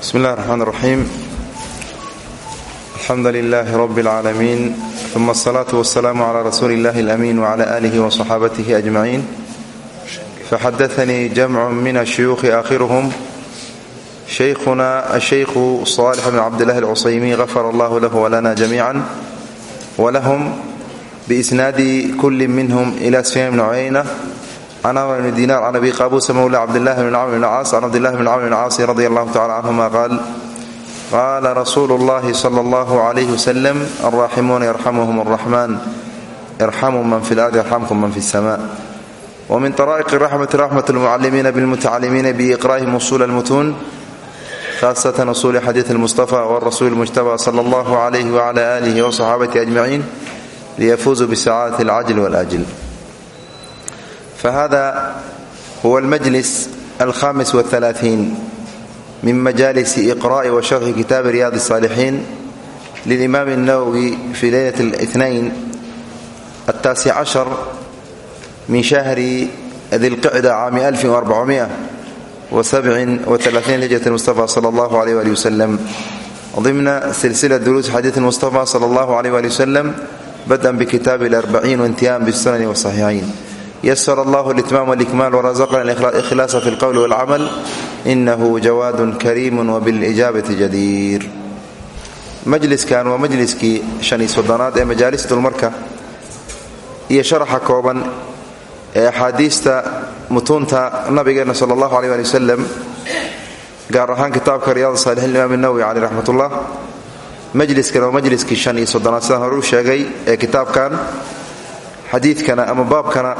bsmi اllah الرحman الرaxيim alxamdu لlah rb العaalamiin ثuma الصlaaة والسlاam عlى rasuuli اllahi الأmin وعlى آlih وصxaabatih أجmaعin faxadaثnii jamc min الshuyuuخi آkhirhm shaykhuna ashaykhu saalix bn cabdilahi alcusaymiin gafar allahu lahu walana jamiican walahum biisnaadi kulli minhum ila sufyaan bn cuyayna can amr bni dinar can abi qaabuusa mawla cabdilahi bn camr bn caas can cabdilahi bn camr bn caasi radi allahu tacala canhuma qaal qaala rasuulu llahi sala allahu calayhi wasalam alraaximuuna yarxamuhum araxmaan irxamuu man fi lardi yarxamkum man fi sama wa min taraa'iqi raxmati raxmat lmucalimiina bilmutacalimiina biiqraa'ihim usuula almutuun khaasatan usuuli xadiid almustafa wrasuuli mujtaba sala allahu calayhi wcala aalihi wصaxaabatihi ajmaciin liyafuuzuu bisacaadati alcajl wاlajl fahada huwa almajlis alhamis wاlaaثiin min majalisi iqra'i wa sharxi kitaabi riyaad الصaalixiin lilimaam الnawowi fi leylat اlاثnayn الtaasi cashar min shahri dilqicda caami أlfi وarbacumiئة وسبع وثلاثين هجرة المصطفى صلى الله عليه وآله وسلم ضمن سلسلة دروس حديث المصطفى صلى الله عليه وآله وسلم بدءا بكتاب الأربعين وانتهاء بالسنن والصحيحين يسر الله الإتمام والإكمال ورزقنا الإخلاص في القول والعمل إنه جواد كريم وبالإجابة جدير majliskan waa majliskii shan iyo soddonaad ee majaalista dulmarka iyo sharaxa kooban ee axaadiista mutunta nabigeena sal allahu aleh ali wasalam gaar ahaan kitaabka riyaad saalixiin imaam nawowi caleh raxmatullah majliskan waa majliskii shan iyo soddonaad sidaan hore sheegay ee kitaabkan xadiidkana ama baabkana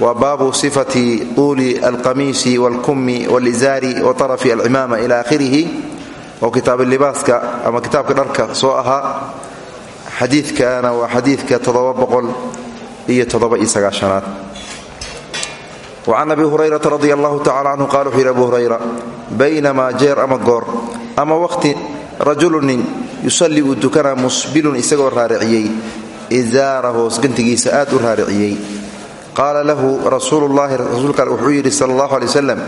waa baabu sifati tuuli alqamiisi waalkummi waalizaari wa tarafi alcimaama ila akhirihi oo kitaablibaaska ama kitaabka dharka soo ahaa. Xadiidkana waa xadiidka todoba boqol iyo toddoba iyo sagaashanaad wacan abi hurayrata radi allahu tacala canhu qala wuxuu yidhi abu hurayra baynamaa jeer ama goor ama waqhti rajulunin yusalli uu dukanaa musbilun isagoo raariciyey izaara hoosgantigiisa aad u raariciyey. Qaala lahu rasuululahi rasuulka ale wuxuu yidhi sala allahu aley wasalam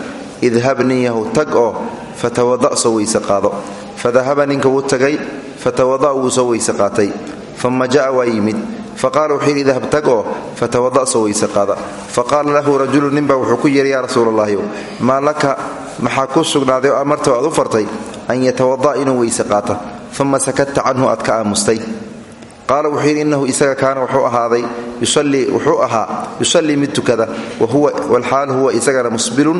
idhab ninyahu tag oo fatawada soo weyse qaado. Fadahaba ninka wuu tagay fatawada wuu soo weyse qaatay. Uma ja'a waa yimid faqala wuxuu yidhi idhab tag oo fatawada soo weyse qaada. Faqaala lahu rajulu ninbaa wuxuu ku yidhi yaa rasuulallaahi maa laka? Maxaa ku sugnaaday oo amarta aad u fartay an yatawada'a inuu weyse qaata? Uma sakatta canhu aad ka aamustay. Qaala wuxuu yidhi innahu isaga kaana wuxuu ahaaday wuxuu ahaa yusallii mid tukada walxaal huwa isagana musbilun.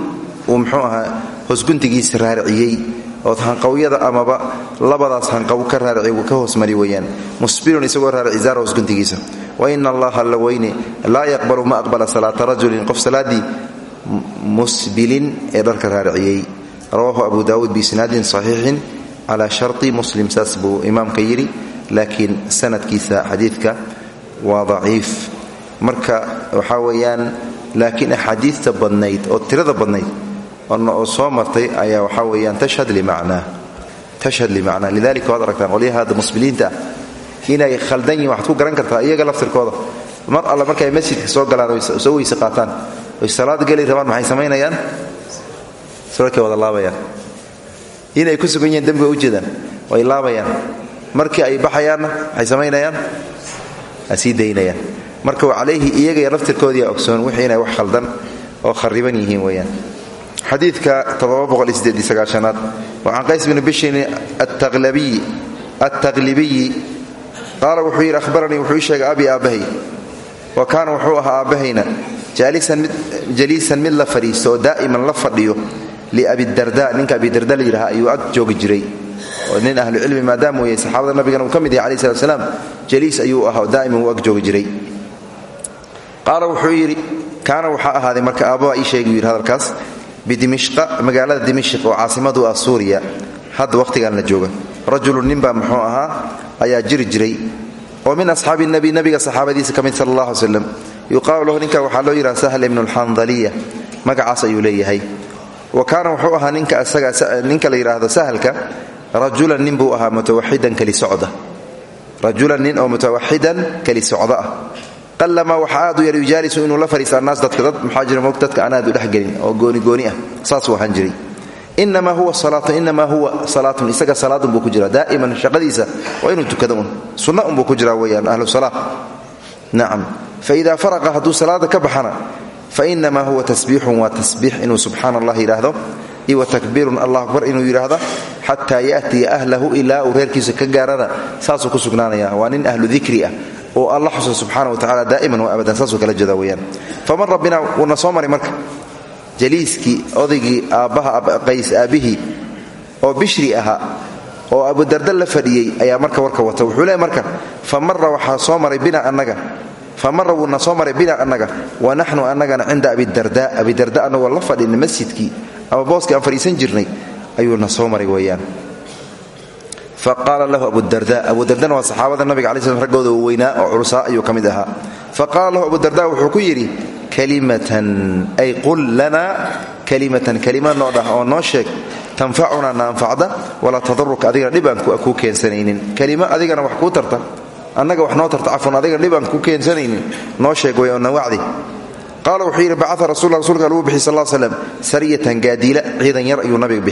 Uu muxuu ahaa hoosguntigiisa raariciyey oo hanqawyada amaba labadaas hanqaw ka raarici ka hoosmari weyaan musbilun isagoo raarici zaara hoosguntigiisa wa ina allaha alla weyne laa yaqbalu ma aqbala salaata rajulin qof salaaddii musbilin ee dharka raariciyey rawaahu abu daawuud biisnaadin saxiixin calaa sharti muslim saas buu imaamka yidhi laakiin sanadkiisa xadiidka waa daciif. Marka waxaa weeyaan laakiin axaadiista badnayd oo tirada badnayd oo soo martay ayaa waxaa weyaan tashhad limacnaa. Lidalika waad aragtaan qolyaha hadda musbiliinta ah inay khaldan yihiin waxaad garan kartaa iyaga laftirkooda. Mar alle markay masjidka soo galaan soo weyse qaataan. Oy salaad geli rabaan maxay samaynayaan? Surarkay wada laabayaan. Inay ku sugan yihiin dembiga ujeedaan way laabayaan. Markii ay baxayaanna waxay samaynayaan? Waa sii daynayaan. Marka wa calayhi iyagaya laftirkoodii ogsoon wixii wax khaldan oo khariban yihiin xadiidka aad wacan qays bni bishin attaqlibiyi qaala wuxuu yidhi ahbaranii wuxuu ii abi aabbahay wa kaana wuxuu ahaa jaliisan mid la fadhiisto oo daa'iman la fadhiyo liabidarda ninka abidarda la yidhaha ayuu ag joogi jiray. Nin ahlucilmi maadaama weye saxaabada nabigana uu ka mid yahay alai slat jaliis ayuu ahaa oo daa'iman uu ag joogi jiray. Qaala wuxuu yidhi kaana waxaa marka aabbaa ii sheegi bidimishqa magaalada dimishq oo caasimadu ah suuriya. Hadda wakhtigan la jooga. Rajulun ninbaa muxuu ahaa ayaa jiri jiray. Oo min asxaabi nabi nabiga saxaabadiisa ka mid sala allah alay slam yuqaalu lahu ninka waxaa loo yidhaha sahl ibnu alxandaliya magacaas ayuu leeyahay. Wa kaana wuxuu ahaa ninka la yidhaahdo sahalka rajulan nin buu socda. Oo mutawaxidan keli socdo ah qalamaa waxa aad u yar yujaalisu inuu la fariista annaas dadka. Dad maxaa mog dadka aan aad u dhexgelin oo ah. Saasuu ahaan jiray. Inamaa huwa salaatun inamaa huwa salaatun. Isaga salaadun buu ku jira daa'iman shaqadiisa waa inuu tukado un. Sunna unbuu ku jiraa weyaan ahlu salaa nacam faida faraqa hadduu salaada ka baxana fainamaa huwa tasbiixun waa tasbiix inuu subxaana allah yidhaahdo wa takbiirun allah akbar inuu yidhaahdo xataa ya'tiya ahlahu ilaa uu ka gaarana saasuu ku sugnaanaya waa nin ahlu dikri ah oo alla xusa subxaana wa tacala daa'iman wa abadan saasuu kala jeeda weyaan faman rabbina wuuna soo maray marka. Jaliiskii odaygii aabbaha qays aabbihii oo bishri ahaa oo abudarda la fadhiyey ayaa marka warka wata. Wuxuu leey marka fa mara waxaa soo maray bina annaga. Fa mara wuuna soo maray bina annaga. Wa naxnu annagana cinda abidarda abidarda annagoo la fadhina masjidkii ama booskii aan fadhiisan jirnay ayuuna soo maray weeyaan fa qaala lahu abudarda abudardana waa saxaabada nabiga alai slam raggooda weynaa oo culusaa ayuu ka mid ahaa. Fa qaala lahu abudarda wuxuu ku yidhi kalimatan ay qul lanaa kalimatan. Kalima noo dhah oo noo sheeg tanfacunaa na anfacda walaa tadaruka adigana dhib aan kuu keensanaynin. Kalima adigana wax kuu tarta annaga wax noo tarta cafwan adigana dhib aan kuu keensanaynin noo sheeg way oo na wacdi. Qaala wuxuu yidhi bacaa rasul rsulka lagu bixi sal slam sariyatan gaadiila ciidan yar ayuu nabiga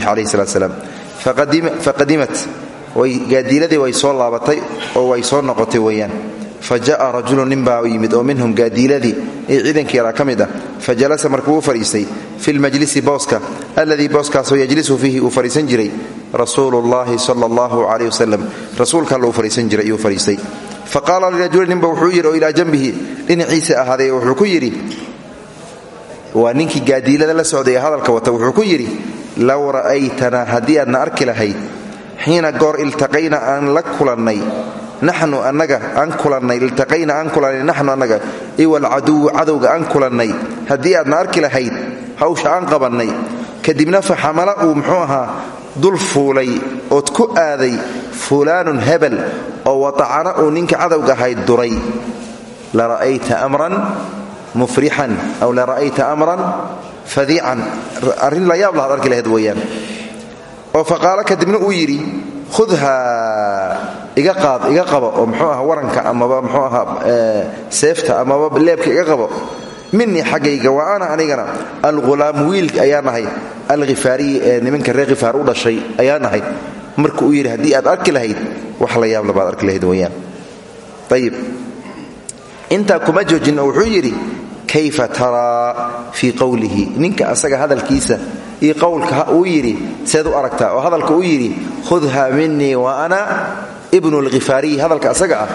gaadiiladii way soo laabatay oo way soo noqotay weeyaan. Fa ja'a rajulu yimid oo minhum gaadiiladii ee ciidankii yaraa ka mid ah markuu u fadhiistay fi lmajlisi booska alladii booskaasoo yajlisu fiihi uu fadhiisan jiray rasuulu llahi sala allahu caleyh wasalam rasuulka alla jiray ayuu fadhiistay. Fa qaala lirajuli wuxuu yidhi oo ilaa janbihi dhinaciisa ahaaday wuxuu ku yidhi waa ninkii gaadiilada la socday hadalka wata wuxuu ku yidhi low ra'aytanaa haddii aadna arki lahayd xiina goor iltaqayna aan la kulannay. Naxnu annaga aan kulannay iltaqayna aan kulannay naxnu annaga. Iwalcaduwu cadowga aan kulannay. Haddii aadna arki lahayd hawsha aan qabannay kadibna fa xamala uu muxuu ahaa dul fuulay ood ku aaday fulaanun hebel oo watacana uu ninka cadowga ahayd duray. La ra'ayta amran mufrixan aw la ra'ayta amran fadiican. Arrin la yaab lahaad arki lahayd weeyaan oo fa qaala kadibna uu yidhi khudha iga qaad iga qabo oo muxuu aha waranka amaba muxuu ahaa seefta amaba leebka iga qabo. Minii xaggayga wa ana anigana alghulaam wiil ayaan ahay alkhifaariyi ee nimanka reer khifaar u dhashay ayaan ahay marka uu yidhi haddii aad arki lahayd wax la yaab labaad arki lahayd weyaan ayib intaa kuma joojin oo wuxuu yidhi kayfa taraa fii qowlihi ninka asaga hadalkiisa iyo qowlka uu yidhi seed u aragtaa oo hadalka uu yidhi khudha minii wa ana ibnu lkhifaariyi hadalka asaga ah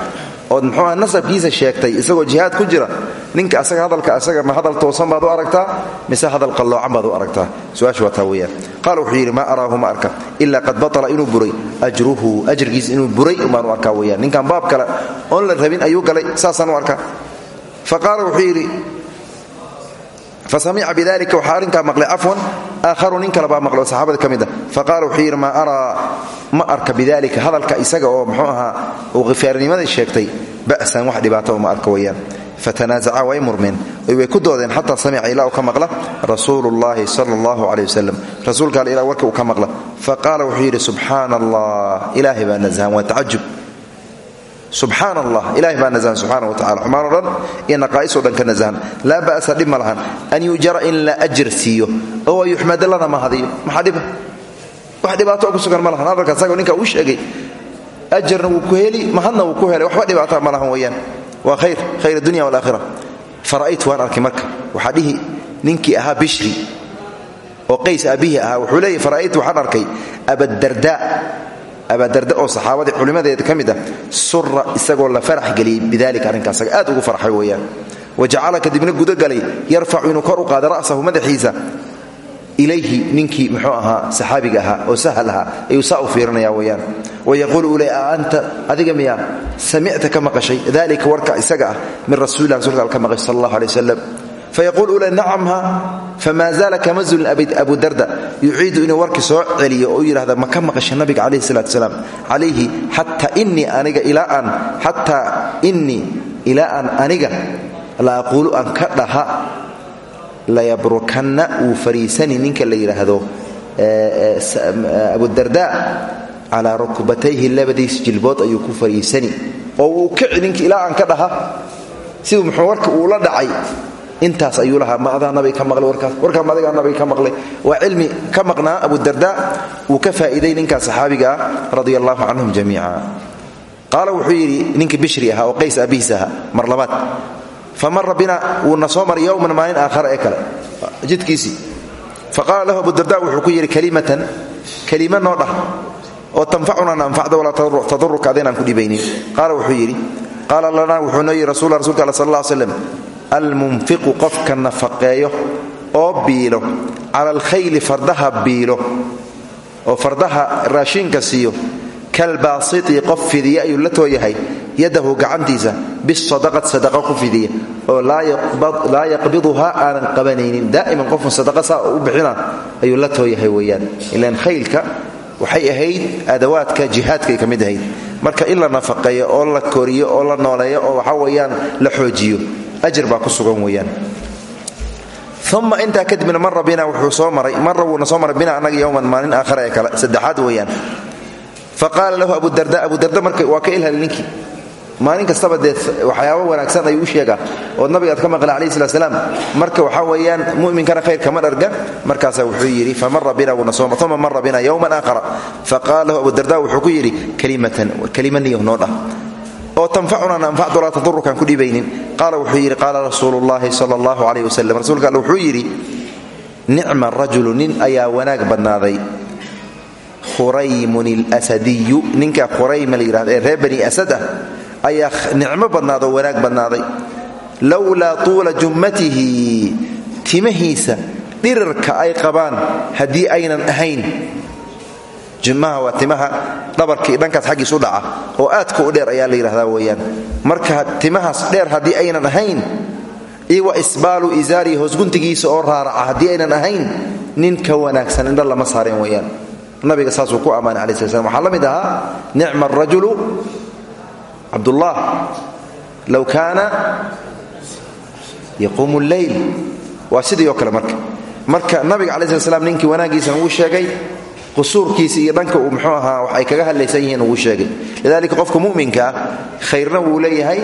ood muxuuaha nasabkiisa sheegtay isagoo jihaad ku jira ninka asaga hadalka asaga ma hadal toosan baad u aragtaa mise hadal qalloocan baad u aragtaa? Su'aashu waa taa weyaan qaala wuxuu yidhi maa araahu ma arka ilaa qad batala inuu buray ajruhu ajrigiisa inuu buray umbaan u arkaa weyaan ninkan kale oon la rabin ayuu galay saasaan fasamica bidalika waxaa arrinkaa maqlay cafwan aakharu nin kale baa maqlay oo saxaabada ka mid a faqaala wuxuu yidhi maa araa ma arka bidalika hadalka isaga oo muxuu ahaa uu khifaarnimadii sheegtay ba'san wax dhibaato uma arka weyaan fatanaasaca way murmeen way ku doodeen xataa samica ilaa uu ka maqla rasuulu llahi sala allahu caleyh wasalam rasuulka tacajub subxaan allah ilahay baa nasahan subxana watacala xumaan o dhan iyo naqaa'isoo dhan ka nasahan laa ba'sa dhib lahan. An yujara in la ajar siiyo. Oo yuxmada lana ma hadiyo. Maxaa dhiba wax dhibaato ku sugan ma lahan. Hadalka ninka uu sheegay ajarna wuu ku heli mahadna wuu ku helay waxba dhibaata ma lahan weeyaan. Waa khayr khayr adunya walaakhira fara'aytu waan arkay marka. Waxaa dhihi ninkii ahaa bishri oo qays aabihii ahaa wuxuu leeyahy fara'aytu waxaan arkay abadarda abadarda oo saxaabadii culimmadeeda ka mid ah sura isagoo la farax geliyey bidalika arrinkaas aad ugu farxay weeyaan. Wa jacala kadibna gudagalay yarfacu inuu kor u qaada ra'sahu madaxiisa. Ilayhi ninkii muxuu ahaa saxaabiga ahaa oo sahal ahaa ayuu saa u fiirinaya weeyaan. Wayaquulu ule anta adiga miyaa samicta ka maqashay? Dalika warka isaga ah min rasuulilah rasulka al ka sal allah alay wasalam fayaquul ule nacamha famaa zaala kama zulin abu darda yuciidu inuu warkii soo celiyo oo u yidhahda ma ka maqasha nabiga calayhi salaatu salaam calayhi xataa innii aniga ilaa aan xataa innii ilaa aan aniga la aquulu aan ka dhaha layabrukanna wuu fariisani ninka la yidhaahdo abudarda calaa rukbatayhi labadiis jilbood ayuu ku fariisani oo wuu kici ninka ilaa aan ka dhacay intaas ayuu lahaa ma adaa nabiga ka maqlay warkaas? Warkaa ma adigaa nabiga ka maqlay? Waa cilmi ka maqnaa abudarda wuu ka faa'iiday ninkaa saxaabiga ah radia allahu canhum wuxuu yidhi ninka bishri ahaa oo qays ahaa mar labaad fa mara bina wuuna soo maray yowman kale. Jidkiisii fa qaala lahu abudarda wuxuu ku yidhi kalimatan kelima noo dhah oo tanfacunana anfacda walaa taduruka adaynaan ku dhibaynin. Qaala wuxuu yidhi qaala lanaa wuxuu noo yidhi rasul rasulka all sal almunfiqu qofka nafaqeeyo oo biilo cala alkhayli fardaha biilo oo fardaha raashinka siiyo kalbaasiti qof fidiya ayuu la tooyahay yadahu gacantiisa bisadaqat sadaqa ku fidiya oo laa yaqbiduhaa aanan qabanaynin daa'iman qofun sadaqa saa u bixina ayuu la tooyahay weeyaan. Ilaan khaylka waxay ahayd adawaadka jihaadkay marka in la oo la koriyo oo la nooleeyo oo waxa weeyaan la xoojiyo ajir baa ku sugan weeyaan. Uma intaa kadibna mara bina wuxuu soo maray mara wuuna bina annaga yowman maalin aakhara ee kale saddexaad weeyaan. Fa qaala lahu abudarda abudarda marka waa ka ilhali ninkii maalin kastaba dee waxyaaba wanaagsan ayuu u sheegaa oo nabiga aad ka maqla calayhi slat slaam marka waxaa weeyaan mu'minkana khayr kama dharga. Markaasaa wuxuu yidhi famara bina wuuna soo uma mara bina yowman aakhara. Fa qaala lahu abudarda wuxuu ku yidhi kalimatan kelima niyo noo dhah oo tanfacuna anfacdu laa tadurukaan ku dhibaynin. Qaala wuxuu yidhi qaala rasuulu llahi sala allahu rasuulka alle wuxuu yidhi nicma rajulu nin ayaa wanaag badnaaday. Khuraymun alsadiyu ninka khurayma la yidhahdo ee reer bani ah ayaa nicmo badnaadoo wanaag badnaaday. Lowlaa tuula jummatihi timahiisa dhirirka ay qabaan haddii aynan ahayn jimmaha waa timaha dhabarkii dhankaas xaggiis u dhaca oo aadka u dheer ayaa la yidhahdaa weeyaan. Marka timahaas dheer haddii aynan ahayn iyo wa isbaalu isaari hoosguntigiisa oo raaraca haddii aynan ahayn nin ka wanaagsan indha lama saareen weeyaan. Nabiga saasuu ku ammaanay alai sla slam la mid ahaa nicma arajulu cabdullah low kaana yaquumu lleyl. Waa sidii oo kale marka. Marka nabiga cala slat slam ninkii wanaaggiisana wuu sheegay qusuurkiisa iyo dhanka uu muxuu ahaa wax ay kaga hadlaysan yihiin wuu sheegay. Lidalika qofka mu'minka khayrna wuu leeyahay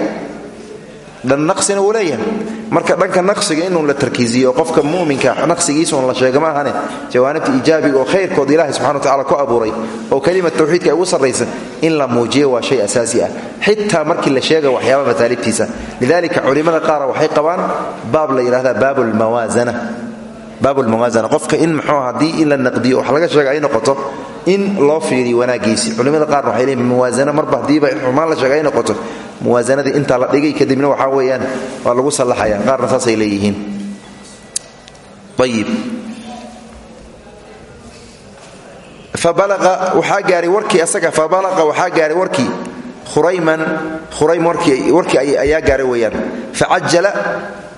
dhan naqsina wuu leeyahay. Marka dhanka naqsiga inuu la tarkiisiyo qofka muminka naqsigiisa un la sheega ma ahane jawaanibta iijaabiga oo khayrkood ilahay subxana watacala ku abuuray oo kelimad tawxiidka ugu sarraysa in la muujiyo waa shay asaasi ah. Xitaa markii la sheega waxyaaba mataalibtiisa. Lidalika culimmada qaara waxay qabaan baab la yidhahda baabulmawaasana baabulmawaasana qofka in muxuu haddii in la naqdiyo wax laga sheega noqoto in loo fiiriyo wanaagiisi culimmada qaarna waxay leeyihiin mawaasano marba haddiiba xumaan la sheega noqoto muwaasanadii intaa la dhigay kadibna waxaa weeyaan waa lagu sallaxaya qaarna saasay leeyihiin. Ayib waxaa gaaray warkii asaga fabalaqa waxaa gaaray warkii khurayman khuraym warkii ayaa gaaray weeyaan. Facajala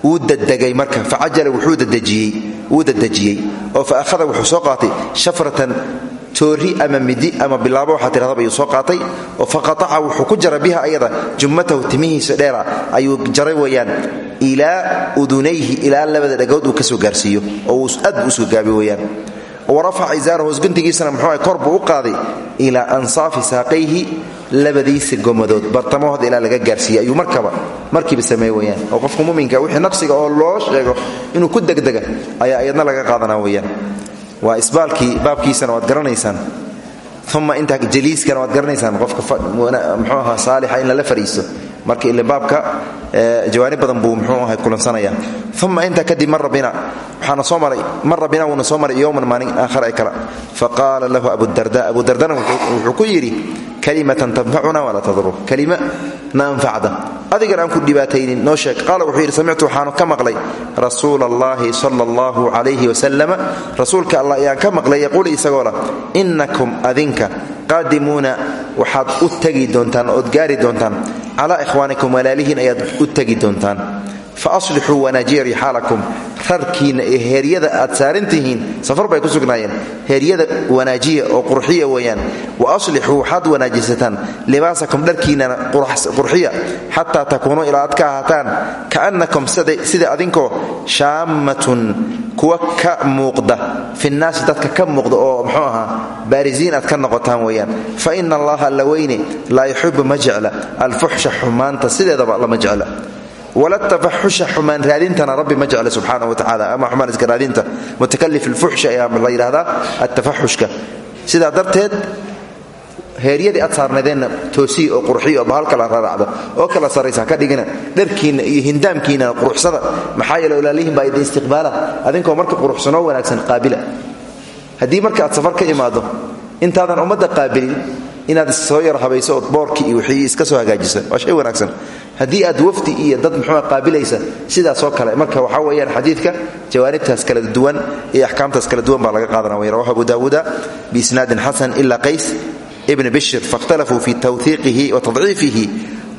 wuu dadegay marka. Facajala wuxuu dadejiyey wuu dadejiyey oo fa akhada wuxuu soo qaatay shafratan toori ama midi ama bilaabo waxaa tiradaba ayuu soo qaatay oo faqataca wuxuu ku jara biha ayada jummatahu timihiisa dheera ayuu jaray weeyaan ilaa udunayhi ilaa labada dhagood uu ka soo gaarsiiyo oo aad buu u soo gaabi weeyaan. Wa rafaca isaara hoosguntigiisana muxuu kor buu u qaaday ilaa ansaafi saaqayhi labadiisa gomadood bartamahooda ilaa laga gaarsiiyey ayuu markaba markiiba sameeye weyaan oo qofka muminka wixii naqsiga oo loo sheego inuu ku degdega ayaa iyadna laga qaadanaa weyaan waa isbaalkii baabkiisana waad garanaysaan. Uma intaa jaliiskana waad garanaysaan. Qofka mxuu aha saalixa in lala fariisto marka ile baabka jawaanib badan buu mxuu aha kulansanaya. Uma intaa kadib mara bina waxaana soo maray mara bina wuuna soo maray yowman maalin aakhara ay kala. Faqaala lahu abudarda abudardana wuxuu ku yidhi kalimatan tanfacuna walaa taduru kalima na anfacda. Aan ku dhibaataynin noo sheeg. Qaala wuxuu yidhi samictu waxaanu ka maqlay rasuula allahi sala allahu calayhi rasuulka allah ayaan ka maqlay yaquul isagoo innakum adinka qaadimuuna waxaad u tegi doontaan ood gaari doontaan calaa ikhwaanikum walaalihiin ayaad u tegi doontaan fa aslixuu wanaajiya rixaalakum rarkiinna iyo heeryada aad saaran safar bay ku sugnaayeen heeryada wanaajiya oo qurxiya weeyaan wa aslixuu waxaad wanaajisataan libaasakum dharkiinnana qurxiya xataa takuunuu ilaa aad ka ahaataan ka'annakum sida adinkoo shaammatun kuwa ka muuqda finnaasi dadka ka muuqda oo muxuu ahaa baarisiin aad ka noqotaan weeyaan fa ina allaha alla weyne laa yuxibu ma jecla alfuxsha xumaanta sideedaba lama jecla wala tafaxusha xumaan raadintana rabbi ma jecla subxaana wa tacala ama xumaan iska raadinta mutakalif alfuxsha ayaa la yidhahdaa atafaxushka sidaa darteed heeryadii aad oo qurxiya oo kala raaracda oo kala sarraysa ka dhigina dharkiinna iyo hindaamkiinna quruxsada maxaa yeele walaalihiin baa idin istiqbaala adinkoo marka quruxsanoo wanaagsan qaabila haddii marka aad safar ka imaado intaadan ummadda qaabilin inaad soo yar habayso ood boorkii iyo wixii iska soo hagaajisa waa shay wanaagsan haddii aad wafdi iyo dad muxuu qaabilaysa sidaasoo kale marka waxaa weeyaan xadiidka jawaanibtaas kala duwan iyo axkaamtaas kala duwan baa laga qaadana way rawahu abu daawuuda biisnaadin xasan ila qays ibn bishr faاkhtalafuu fi tawhiiqihi wa tadciifihi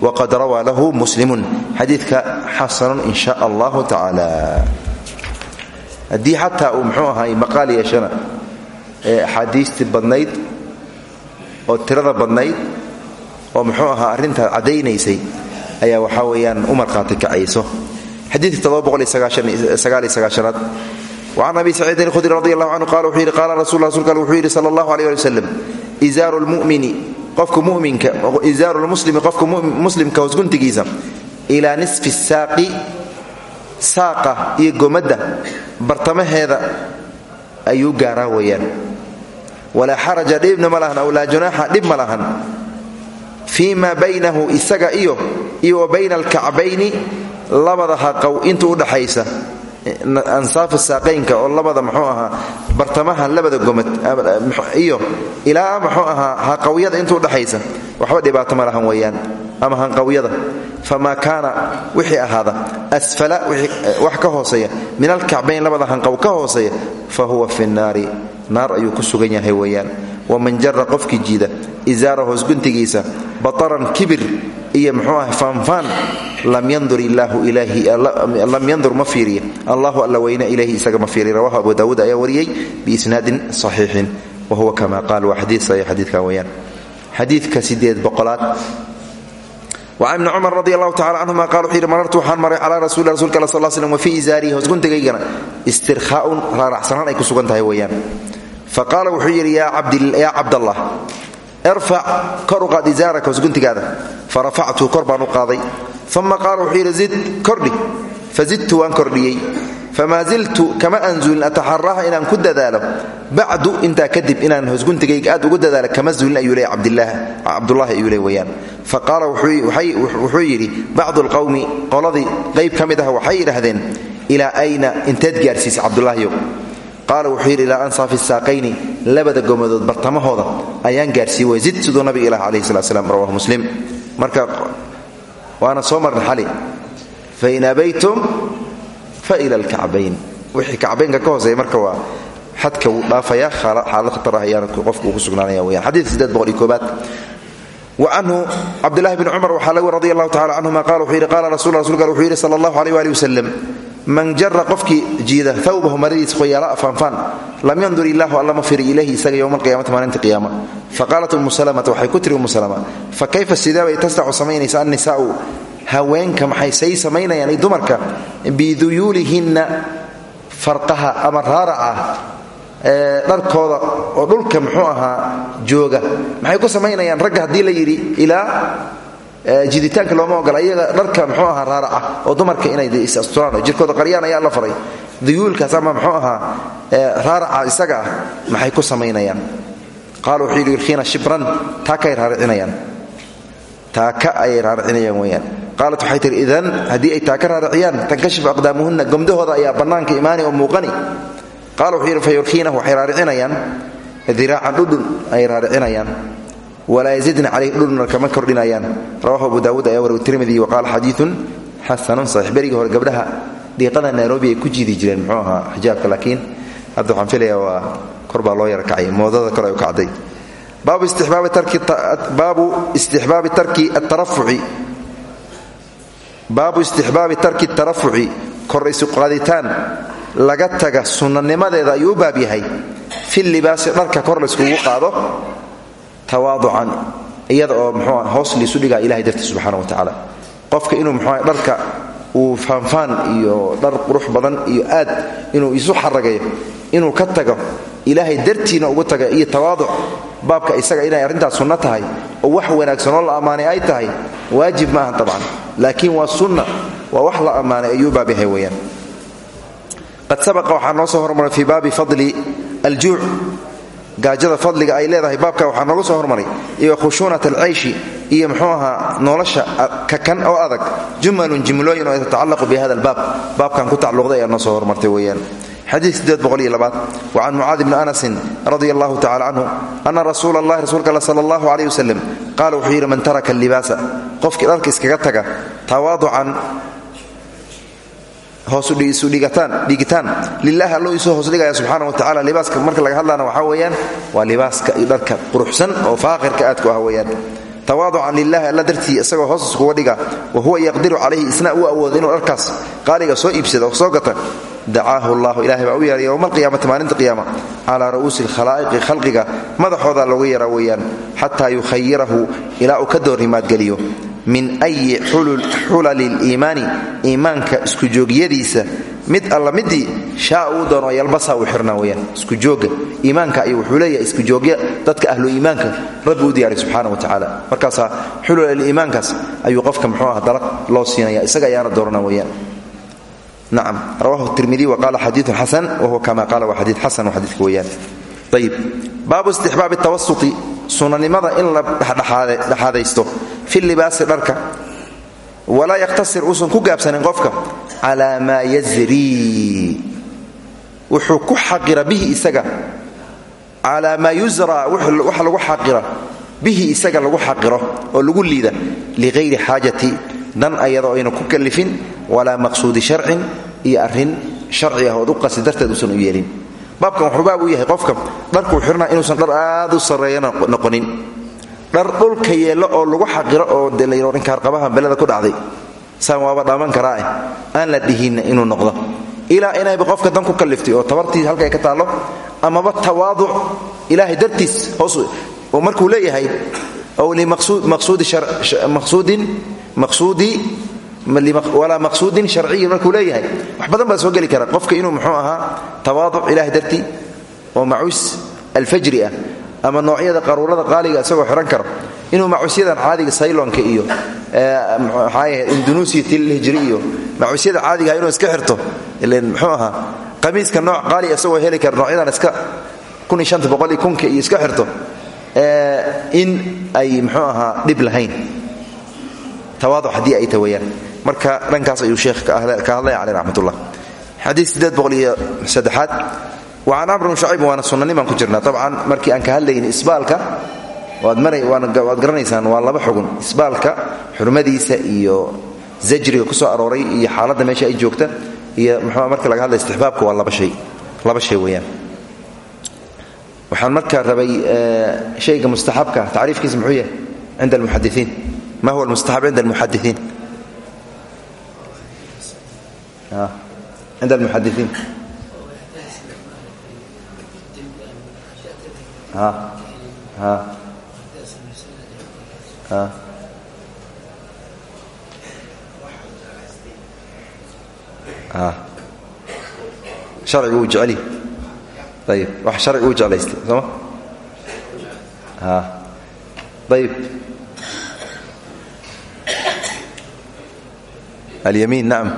waqad rawaa lahu muslimun. Xadiidka xasanun in sha allahu tacaala haddii xataa uu maqaal yeeshana ee axaadiistii badnayd oo tirada badnayd oo muxuu ahaa arrintaa caddaynaysay ayaa waxaa weeyaan u markhaati kacayso. Xadiidka aad وcan abi saciidin khudri radi allahu canhu qala wuxuu yidhi qaala rasul rasulka al wuxuu yidhi sala allahu alيh ali waslem izaaru lmuslimi qofka muslimka hoosguntigiisa ilaa nisfi saaqi saaqa iyo gomadda bartamaheeda ayuu gaaraa weeyaan. Walaa xaraja dhibna ma aw laa junaaxa dhib ma fii ma baynahu isaga iyo iyo wa bayna alkacbayni labada haqow inta u dhaxaysa ansaafa saaqaynka oo labada muxuu ahaa bartamaha labada gomad iyo ilaa muxuu ahaa haqawyada inta udhaxaysa waxba dhibaato ma lahan weeyaan ama hanqawyada. Famaa kaana wixii ahaada asfala wax ka hooseeya min alkacbayn labada hanqaw ka hooseeya fa huwa fi nnaari naar ayuu ku sugan yahay weeyaan waman jara qofkii jiida isaara hoosguntigiisa bataran kibir iyo muxuu ah faanfaan lam yandur ilaahi ma fiiriya allahu alla weyne ilayhi isaga ma fiiriya rawahu abu daawuud ayaa wariyey biisnaadin saxiixin. Wa huwa kama qaal waa xadiid saxiix xadiidkan weeyaan. Xadiidka sideed boqolaad. Wacan ibni cumar radi allahu tacala canhuma qala wuxuu yidhi marartu waxaan maray calaa rasuli rasulka alla sal slm wa fii isaarihi hoosguntigaygana istirkhaaun raaracsanaan ay ku sugan tahay weeyaan faqaala wuxuu yidhi yaa cabdallah irfac kor u qaad isaaraka hoosguntigaada farafactu kor baan u qaaday. Uma qaala wuxuu yidhi zid kordhi fazidtu waan kordhiyey famaa ziltu kama anzulin ataxaraha inaan ku dadaalo bacdu intaa kadib inaan hoosguntigayga aad ugu dadaalo kama zulin ayuu leey cabdullaahi ayuu le weyaan faqaala wuxuu yidhi bacdu alqowmi qoladii qayb ka mid ah waxay yidhaahdeen ilaa ayna inteed gaarsiisa cabdulaahiyow qaala wuxuu yidhi ilaa saaqayni. Labada gomadood bartamahooda ayaan gaarsiiy way zid siduu nabiga ilah calayhi salat slam rawahu muslim. Marka waana soo marna xali. Fain abaytum fa ila alkacbayn. Wixii kacbaynka ka hooseeya marka waa xadka wuu dhaafaya xaalad khatar qofku ku sugnaanaya weyaan xadiidka sideed boqol iyo koobaad wa canhu cabdillahi bni cumar waxaa laga radi allahu tacala canhuma qala wuxuu yidhi qaala rasul rasulka wuxuu man jara qofkii jiida thawbahu maradiisa qoyaala faanfaan lam yandur illaahu alla ma ilayhi isaga yowma alqiyamati maalinta qiyaama. Faqaalat umu salamata waxay ku tiri salama fa kayfa sideebay tasnacu samaynaysa annisaa'u? Haweenka maxay say samaynayaan i dumarka? Biduyuulihinna farqaha ama raaraca dharkooda oo dhulka muxuu ahaa jooga. Maxay ku samaynayaan? Ragga haddii la yidhi ilaa jiditaanka looma ogola iyaga dharka mxuu ahaa raaraca oo dumarka inay is-asturaan oo jirkooda qaryaan ayaa la faray duyuulkaas ama mxuu ahaa raaraca isaga ah maxay ku samaynayaan? Qaala wuxuu yidhi yurkiina shibran taakaay raaricinayaan taaka ayay raaricinayaan weyaan qaalat waxay idan haddii ay taaka raariciyaan tankashifu aqdaamuhunna gomdahooda ayaa bannaanka imaani oo muuqani. Qaala wuxuu yidhi fa yurkiinahu waxay raaricinayaan diraacan dhudhun walaa yazidna caleyh dhulna kama kordhinayaan. Rawahu abu daawuud ayaa wariy tirmidi wa qaala xadiiun xasanun saxiix. Berigii hore gabdhaha dhiiqada nairobi ay ku jiidi jireen muxuu ahaa xijaabka laakiin hadda waxaan filayaa waa kor baa loo yara kacay moodada kor ay u kacday. Baabu istixbaabi tarki tarafuci kor isu qaaditaan laga taga sunnanimadeeda ayuu u baab yahay. Fi libaasi dharka kor layskugu tawaaducan iyada oo mxuu hoos liisu dhigaa ilahay dartii subxana wa tacaala. Qofka inuu mxuu dharka uu faanfaan iyo dhar qurux badan iyo aad inuu isu xaragayo inuu ka tago ilaahay dartiina ugu taga iyo tawaaduc baabka isaga inay arrintaas sunno tahay oo wax wanaagsan oo la ammaanay ay tahay waajib maaha tabcan laakiin waa sunna waa wax la ammaanay ayuu baab yahay qad sabaqa waxaa noo soo hormaray fii baabi fadli aljuuc gaajada fadliga ay leedahay baabka waxaa nooga soo hormaray iyo khushuunat alcayshi iyo mxuu ahaa nolosha kakan oo adag jumalun jimlooyin oo tatacallaqu bi hada albaab baabkan ku tacalluqday ayaa soo hormartay weyaan xadiid wacan mucaadi bni anasin radi allahu tacala canhu ana rasuula allahi rasuulka all sala allahu aleyh wasalam qaala wuxuu man taraka allibaasa. Qofkii dharka iskaga taga tawaaducan hoosudhigitaan lilahi allo isuu hoosdhigaya subxaana watacala libaaska marka laga hadlana waxaa weeyaan waa libaaska iyo quruxsan oo faaqirka aadku ah weeyaan. Tawaaducan lilahi alla dartii isagoo hoos iskuga dhiga wa yaqdiru calayhi isna uu awoodo inuu dharkaas qaaliga soo iibsada oo soo gata dacaahu llahu ilahay baa u yeeray yowma alqiyaamati maalinta qiyaama calaa ra'uusi alkhalaa'iqi khalqiga madaxooda looga yeeraa weeyaan xataa yukhayirahu ilaa uu ka doornimaadgeliyo min ayi xulali liimaani iimaanka iskujoogyadiisa mid alla midii shaa uu doono yalbasaa uu xirnaa weyaan iskujooga iimaanka ayuu wuxuu leeyahay iskujoogya dadka ahlu iimaanka. Rabbi u diyaaray subxaana wa tacaala. Markaasaa xulaliimaankaas ayuu qofka muxuu ah dalaq loo siinaya isaga ayaana doorana weyaan rawahu tirmidi wa qaala xadiiun xasan wahuwa kama qaala waa xadii xasan xadiidka weyaan ayib baabu istixbaabi tawasuti sunanimada in la dhexaadaysto fi libaasi dharka. Walaa yakhtasir uusan ku gaabsanin qofka. Calaa maa yazrii wuxuu ku xaqira bihi isaga. Calaa maa yusra waxa lagu xaqira. Bihi isaga lagu xaqiro oo lagu liida. Liqayri xaajati dan ayadoo ayna ku kallifin walaa maqsuudi sharcin iyo arrin sharci ah ood u qasi darteed uusan u yeelin. Baabkan wuxuu baab u yahay qofka. Dharkuu inuusan dhar aad u sarreeyana noqonin dhar dhulka yeello oo lagu xaqiro oo de layro inkaarqabaha beleda ku dhacday. Saan waaba dhaaman karaa eh. Aan la dhihinna inuu noqdo. Ilaa inayba qofka dan ku kalliftay oo tabartii halkay ka taallo amaba tawaaduc ilaahay dartiis hoos oo markuu leeyahay ow limaqsuudin maqsuudi walaa maqsuudin sharciyin markuu leeyahay. Wax badan baa soo geli kara. Qofka inuu muxuu ahaa tawaaduc ilahay dartii oo macuus alfajri ah ama noocyada qaruurada qaaliga isagoo xihan karo inuu macuusyadan caadiga saylonka iyo maxaayahe indunuusiyatilhijri iyo macuusyada caadigaha inuu iska xirto muxuu ahaa qamiiska nooc qaaliga isagoo heli kara noocyadan iska kunka iyo iska xirto in ay muxuu ahaa dhib lahayn. Tawaaduc haddii ay tawayaan marka dhankaas ayuu sheekh ka hadlaya caleh raxmatullah. Xadiid sideed boqol wacan camr bn shacayb waana sunanimaan ku jirnaa. Tabcan markii aan ka hadlayni isbaalka waad garanaysaan waa laba xugun. Isbaalka xurmadiisa iyo zajriga ku soo arooray iyo xaaladda meesha ay joogta iyo mxuu marka laga hadlay istixbaabka waa laba shay weeyaan. Waxaan marka rabay shayga mustaxabka tacriifkiisa muxuu yahay cinda almuxadiiin ma huwa almustaxab cinda almuxadiiin cinda almuxadiiin harcigu uu jeceli ayib wax sharcigu uu jeclaystay sooma ayib alyamiin nacam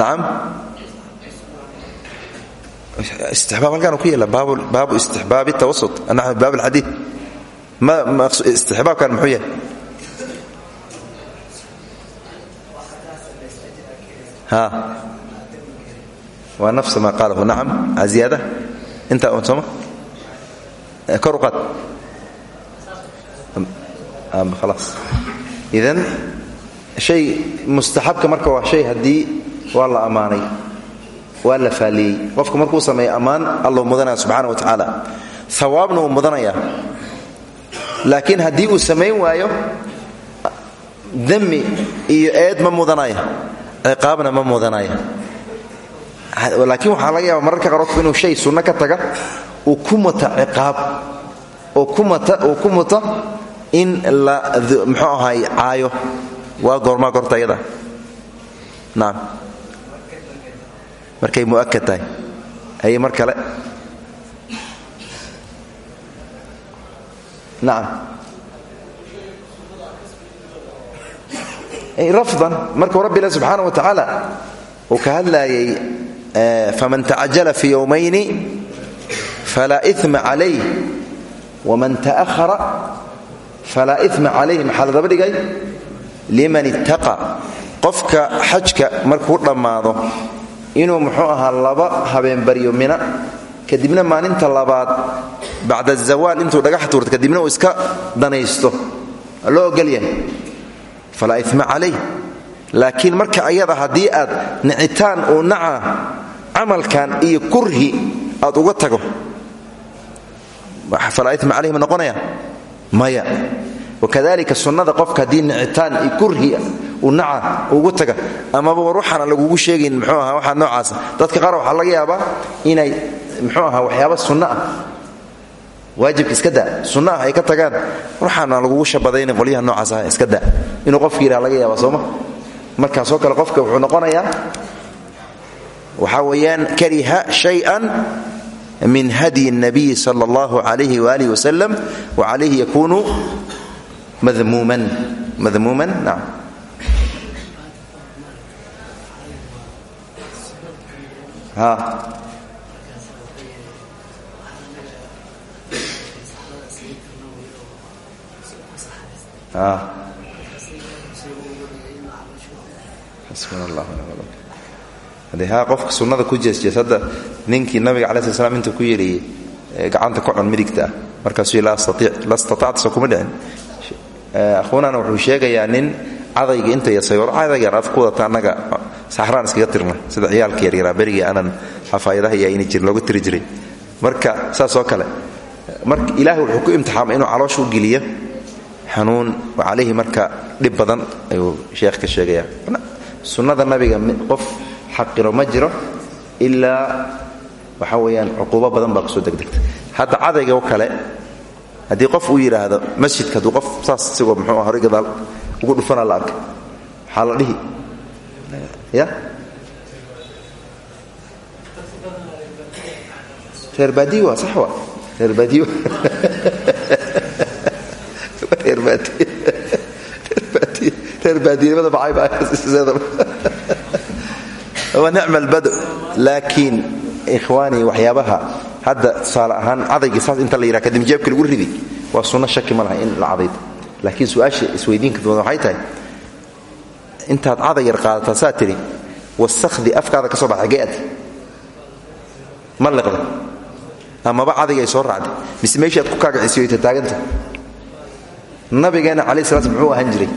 nacam istixbaab halkaan ku yaalla baabu istixbaabi tawasut baab alxadiid istixbaabkan muxuu yahay ha waa nafsa maa qaalahu nacam ziyaada intaa un sooma kor u qaad khalaas idan shay mustaxabka marka waa shay haddii waa la ammaanay waa la faaliyey. Qofka markuu sameeya ammaan allau mudanaya subxana wa tacaala hawaabna wuu mudanaya laakiin haddii uu samayn waayo dami iyo eed ma mudanaya. Ciqaabna ma mudanaya. Laakiin waxaa laga yaaba mararka qaroodku inuu shay sunno ka taga uu ku ciqaab oo ku muta in la muxuu ahay caayo. Waa goormaa goorta ayada naam markay mu'akad tahay. Haye mar kale. Nacam rafdan markuu rabbi ile subxaana wa tacaala uu ka hadlaayay faman tacajala fi yowmayni falaa ima calayh waman ta'ahara falaa ima calayh maxaa la daba liman ittaqa. Qofka xajka markuu dhammaado inuu muxuu ahaa laba habeen baryo mina kadibna maalinta labaad bacda azawaal intuu dhagax tuurto kadibna uu iska danaysto. Loo ogolyahay falaa ima calayh laakiin marka ayada haddii aad nicitaan uu naca camalkan iyo kurhi aad uga tago falaa ima calayh ma noqonaya? Maya. Wakadalika sunnada qofka haddii nicitaan iyo kurhi uu naca ugu taga amaba war waxaana lagugu sheegayn muxuu aha waxaa noocaasa dadka qaar waxaa laga yaabaa inay muxuu aha waxyaaba sunno ah waajibka iska da sunno ah ay ka tagaan waxaana lagugu shabadayna qolyaha noocaas ah iska da inuu qofka yidhaha laga yaaba sooma markaasoo kale qofka wuxuu noqonayaa waxaa weeyaan kariha shayan min hadyi الnabiyi sala اllahu alayhi walih wasalam wacalayhi yakunu madmuuman madmuuman nacam qofka sunnada ku jeesjees hadda ninkii nabiga cala sl slam intuu ku yidhi gacanta kocon midigta ah markaasuu la statacta soo kuma dhicin. Ahuunana wuxuu sheegayaa nin cadayga inta yasay war cadaygan aad ku wadata annaga saxraan iskaga tirna sida ciyaalka yaryaraa berigii aanan xafaayadaha iyo ayna jir looga tiri marka saasoo kale marka ilaahay wuxuu ku imtixaamay inuu caloosha u geliyo xanuun calayhi marka dhib badan ayuu sheekh sheegaya. Sunnada nabiga qof xaqiro ma jiro waxa weeyaan cuquubo badan baa ku soo degdegta hadda cadayga oo kale haddii qof uu yidhaahdo masjidka hadduu saas isagoo muxuu horay gadaal ugu dhufana la arkay. Waxaa la dhihi. Ya? Reer baadiyo waa sax wa? Reer baadiyo. Reer baadinimada bacayba nicma albado laakiin ikhwaanii waxyaabaha hadda tusaale ahaan cadaygii saas inta la yidhaha kadib jeebka lagu ridi waa sunno shaki ma laha in la cadaydo laakiin su'aasha isweydiinka duwan waxay tahay intaad caday yar qaadataa saa tidhi afkaada ka soo baxay gee'ati ma liqda. Amaba soo raacday. Mise aad ku kaagacisiyoyta taaganta. Nabigeenna calayi sala sl muxuu ahaan jiray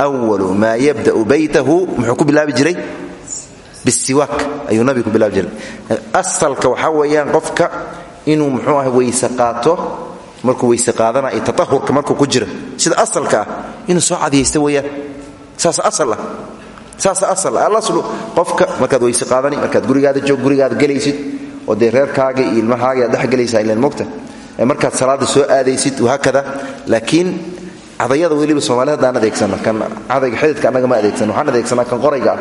walu maa yabda'u baytahu muxuu ku jiray bisiwaak ayuu nabigu ku jiray. Asalka waxaa weeyaan qofka inuu muxuu ah weyse markuu weyse qaadana iyo tatahurka markuu ku jira sida asalka ah inuu soo cadiyaysta weeyaan. Saas asal ah. Asal ah. Alaslu qofka markaad weyse qaadani markaad gurigaada joog gurigaada gelaysid oo dee iyo ilmahaaga dhex gelaysaa ilan mogta markaad salaada soo aadaysid wahaakada laakiin cadayada weliba soomaalida haddaan adeegsano kan cadayga xididka annaga ma adeegsano waxaan adeegsanaa kan qorayga ah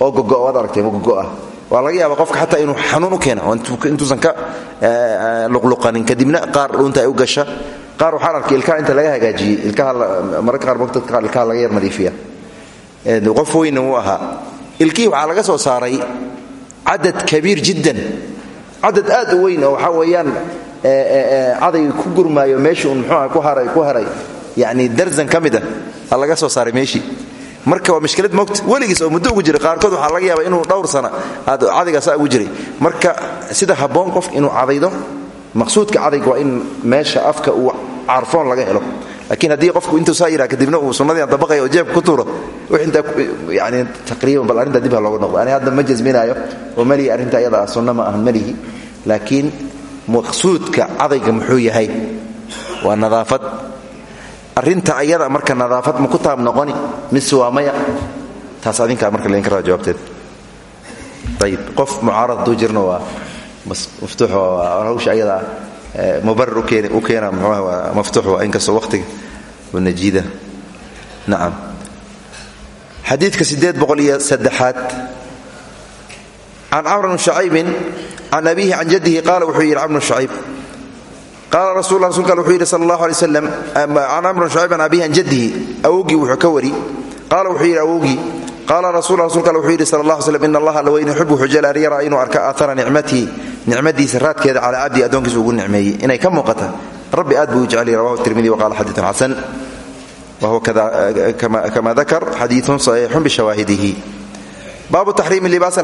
oo gogo waad aragtay ma gogo ah waa laga yaaba qofka xataa inuu xanuun u keeno intuusan ka luqluqanin kadibna qaar dhuunta ay u gasha. Qaar waxaan arkay ilkaha inta laga hagaajiyey. Ilkaha mararka qaar dadka qaar ilkaha laga yar nadiifiya. Qof weyna wuu ahaa. Ilkihii waxaa laga soo saaray cadad kabiir jiddan. Cadad aad u weyn oo waxaa weeyaan cadayga ku gurmaayo meesha uun muxuuha ku haray yacni darzan ka mid ah laga soo saaray meeshii marka waa mashkilad mogta weligiis oo muddo ugu jiray qaarkood waxaa laga yaaba inuu dhowr sana aad cadaygaasa ugu jiray. Marka sida habboon qof inuu cadaydo maqsuudka cadayga waa in meesha afka uu carfoon laga helo. Laakiin haddii qofku intuu saa yidhaha kadibna uu sunnadii dabaqaya oo jeebka ku tuuro wix intaa yani taqriiban bal arrintaa dib ha noqdo. Ani hadda ma jasminaayo oo melihi arrinta ayada ah ma ahan melihi. Laakiin maqsuudka cadayga muxuu yahay. Waa nadaafad arrinta ayada marka nadaafad ma ku taab noqoni? Mise waa maya taas adinkaa marka laydinka raa jawaabteed. Ayib qof mucaarad hadduu jirna waa maftuux hawsha ayada mubarir u keena waa maftuux waa inkastoo waqtiga. Wanajiida nacam xadiidka sideed boqol iyo saddexaad. Can camr bn shacaybin can abiihi jaddihi qaala wuxuu yidhi camr bn qaala rasul rasulka wuxuu yidhi sal allahu alay waslam can shacayb can abiihi can jaddihi awowgii wuxuu ka wari qaala wuxuu yidhi awowgii qaala rasul rasulka wuxuu yidhi sal allah slam in allaha alla weyn yuxibu an yaraa inuu arka aahara nicmatihi nicmadiisa raadkeeda calaa cabdi addoonkiisa ugu nicmeeyey inay ka muuqata rabbi aad buu u jecelyay rawahu tirmidi waqala xadiiun xasan wahuwa kama dakar xadiiun saxiixun bishawaahidihi baabu taxriimi libaas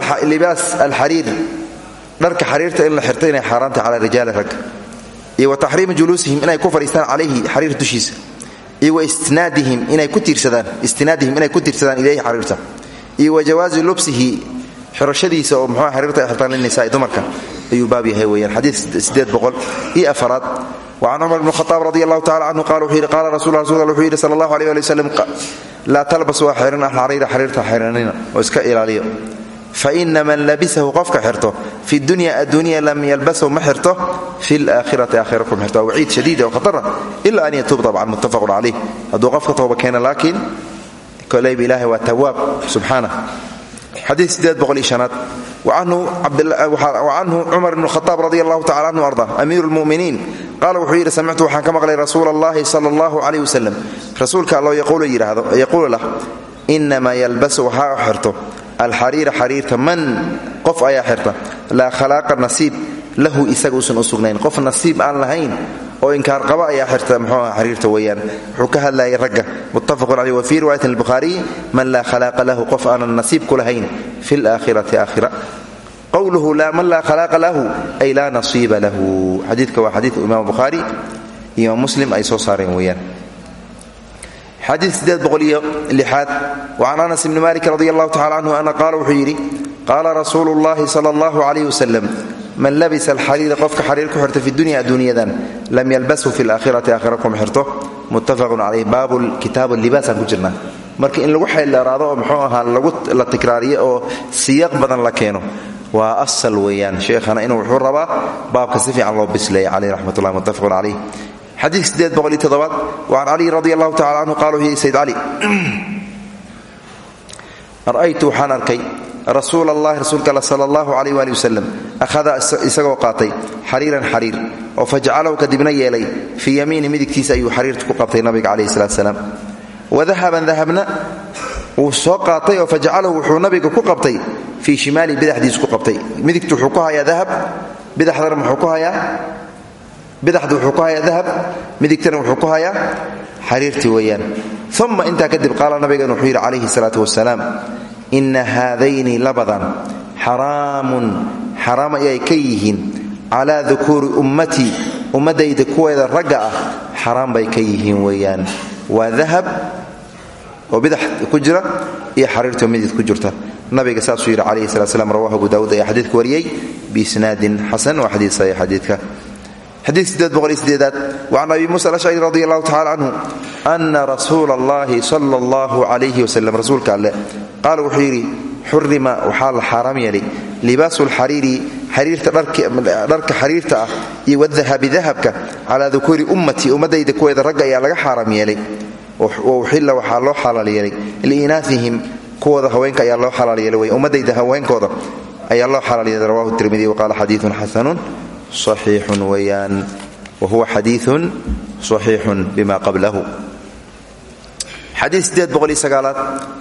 alxariir dharka xariirta in la xirto inay xaaraanta cala rijaali rag iyo wa taxriimi inay ku fadhiistaan calayhi xariir dushiisa iyo wa istinaadihim inay ku tiirsadaan ilayhi xariirta iyo wa lubsihi xirashadiisa oo muxuu xariirta ay xirtaan linisaai dumarka ayuu baab yahay weeyaan. Xadiid iyo afaraad. Wacan cumar bn khaaab radi allahu tacala canhu qala wuxuu qaala rasul rasulka wuxuu yidhi sala allahu aleh ali wasalam laa talbasu waa xiran alxariira xariirta xiranina oo iska ilaaliyo fa ina man labisahu qofka xirto fi dunya addunya lam yalbasahu ma xirto fi laakhirati aakhira xirto. Waciid shadiida oo khatara ila an yatuub tabcan muttafaqun calayh. Hadduu qofka tooba keena laakiin koleyba ilahay waa tawaab subxaanah. Shanaad. Wacanhu cumar bn khaaab radi allahu tacala anhu arda amiiru lmuminiin qaala wuxuu yidhi samictu waxaan ka maqlay rasuula allahi sala allahu calayh wasalam rasuulka alloo yaquulu lah inamaa yalbasu waxaa xirto alxariira xariirta man qof ayaa xirta laa khalaaqa nasiib lahu isaga usan u sugnayn qof nasiib aan lahayn oo inkaar qaba ayaa xirta mxuuha xariirta weeyaan wuxuu ka hadlayay ragga muttafaqun caleyh wa fii riwaayatin albukhaariy man laa khalaaqa lahu qof aanan nasiib ku lahayn fi laakhirati aakhira qowluhu man laa khalaaqa lahu ay laa nasiiba lahu xadiidka waa xadiid imaam bukhaari iyo lixaad. Wacan anas ibni malik radi allahu tacala canhu ana qaala wuxuu yidhi qaala rasuulu llahi sala allahu calayh wasalam man labisa alxariira qofka xariir ku xirta fi dunya adduunyadan lam yalbashu fi laakhirati aakhira kuma xirto muttafaqun caleyh baabu kitaabu libaasaan ku jirnaa. Marka in lagu xeeldheeraado oo muxuu ahaa la tikraariyo oo siyaq badan la keeno waa asal weeyaan. Sheekhana inuu wuxuu rabaa baabka si fiican loo bisleeya caleyh raxmat ullahi muttafaqun caleyh xadiidka sideed boqol iyo toddobaad wacan caliy radi allahu tacala canhu qala wuxuu yidhi sayd cali ra'aytu waxaan arkay rasuul allahi rasuulka all sala allahu calayh waali wasalam akhada isagoo qaatay xariiran xariir oo fajcalahu kadibna yeelay fii yamiini midigtiisa ayuu xariirta ku qabtay nabiga calayhi salatu salaam wadahaban dahabna wuu soo qaatay oo fajcalahu wuxuu nabiga ku qabtay fii shimaali bidaxdiisu ku qabtay. Midigtu wuxuu ku hayaa ku hayaa bidaxda wuxuu ku hayaa dahab midigtana wuxuu ku hayaa xariirtii weeyaan. Uma intaa kadib qaala nabigan wuxuu yidhi calayhi salaatu wasalaam inna haadayni labadan xaraamun xaraam ayay ka yihiin. Calaa dukuuri ummatii ummaddayda kuweeda ragga ah xaraam bay ka yihiin weeyaan. Waa dahab oo bidax ku jira iyo xariirtoo midid ku jirta. Nabiga saasuu yidhi calayhi salat slam rawahu abu daawuud ayaa xadiidka wariyey biisnaadin xasan waa xadiid saxiix xadiidka wacan abi muusa alashcari radi allahu tacala canhu ana rasuula allahi sala allahu calayhi wasalam rasuulka alleh qaala wuxuu yidhi xurima waxaa la xaaraam yeelay. Libaasu lxariiri dharka xariirta ah iyo wadahabi dahabka calaa dukuuri ummatii ummadayda kuweeda ragga ayaa laga xaaraam yeelay. Wauxilla waxaa loo xalaal yeelay. Liinaafihim kuwooda haweenka ayaa loo xalaal yeelay. Ummadayda haweenkooda ayaa loo xalaal yeelay rawahu tirmidi waqaala xadiidun xasanun saxiixun weeyaan wa huwa xadiidun saxiixun bima qablahu sagaalaad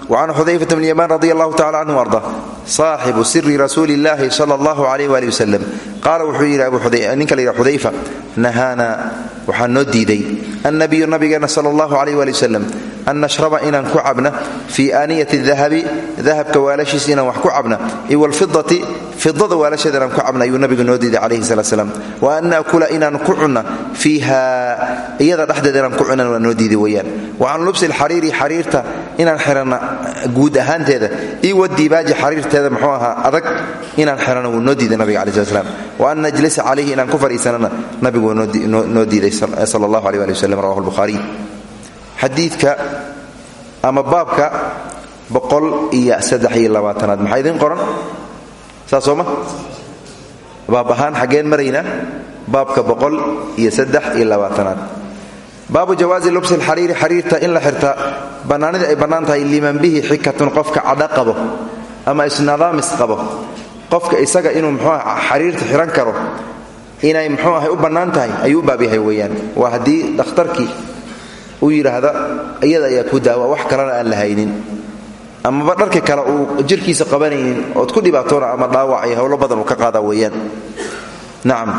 wacan xudayfata bni yamaan radi allahu tacala canhu arda saaxibu siri rasuuli illaahi sala allahu calayh waali wasalam qaala wuxuu yidhi ninka la yidhaha xudayfa nahaana waxaa noo diiday annabiyu nabigeenna sala allahu calayh waali wasalam an nashraba inaan ku cabna fii aaniyati dahabi dahabka waalashiisa inaan wax ku cabna iyo walfidati fidada waalasheeda inaan ku cabna ayuu nabigu noo diiday calayhi salatu wa an naakula inaan ku cunna fiiha iyada dhexdeeda inaan ku cunan waa noo diiday wa can lubsi alxariiri xariirta inaan xiranna guud ahaanteeda iyo wadibaaji xariirteeda muxuu ahaa adag inaan xirana wuu noo nabiga calayi slat slam wa an najlisa calayhi inaan ku fadhiisanana nabigu noo diiday sala allahu aleh ali waslem rawahu xadiidka ama baabka boqol iyo saddex iyo labaatanaad. Maxaa idiin qoran? Sooma? Baab ahaan xaggeen maraynaa baabka boqol iyo saddex iyo labaatanaad. Baabu jawaazi lubsi alxariiri xariirta in la xirta bannaanida ay bannaan tahay liman bihi xikatun qofka cadho qabo ama isnadaamis qabo. Qofka isaga inuu mxuuaha xariirta xihan karo inay mxuu ahay u bannaan tahay ayuu baab yahay weeyaan. Waa haddii dhakhtarkii uu yidhaahda iyada ayaa ku daawa wax kalena aan la haynin. Amaba kale uu jirkiisa qabanaynin ood ku dhibaatoona ama dhaawac iyo howlo badan ka qaada weeyaan. Nacam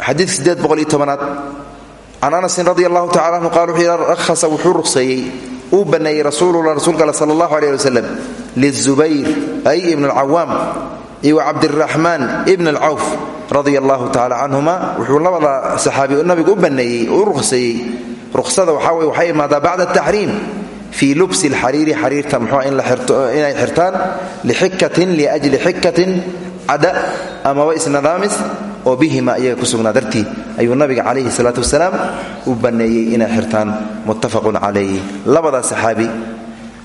xadiidka sideed boqol iyo tobanaad. Can anasin radi allahu anhu qala wuxuu yidhi wuxuu ruqseeyey uu banneeyey rasuulullah rasuulka alle sala allahu lizubayr ay ibn alcawaam iyo wa cabdiraxmaan ibn alcawf radia allahu tacala canhuma wuxuu labada saxaabi nabigu u banneeyey u ruqseeyey ruqsada waxaa weye waxay imaadaa bacda ataxriim fii lubsi alxariiri xariirta muxua inay xirtaan lixikatin liajli xikatin cadha amaba isnadaamis oo bihima iyaga ku sugnaa. Dartii ayuu nabiga calayhi salaatu wasalaam u banneeyey inay xirtaan muttafaqun calayh labadaa saxaabi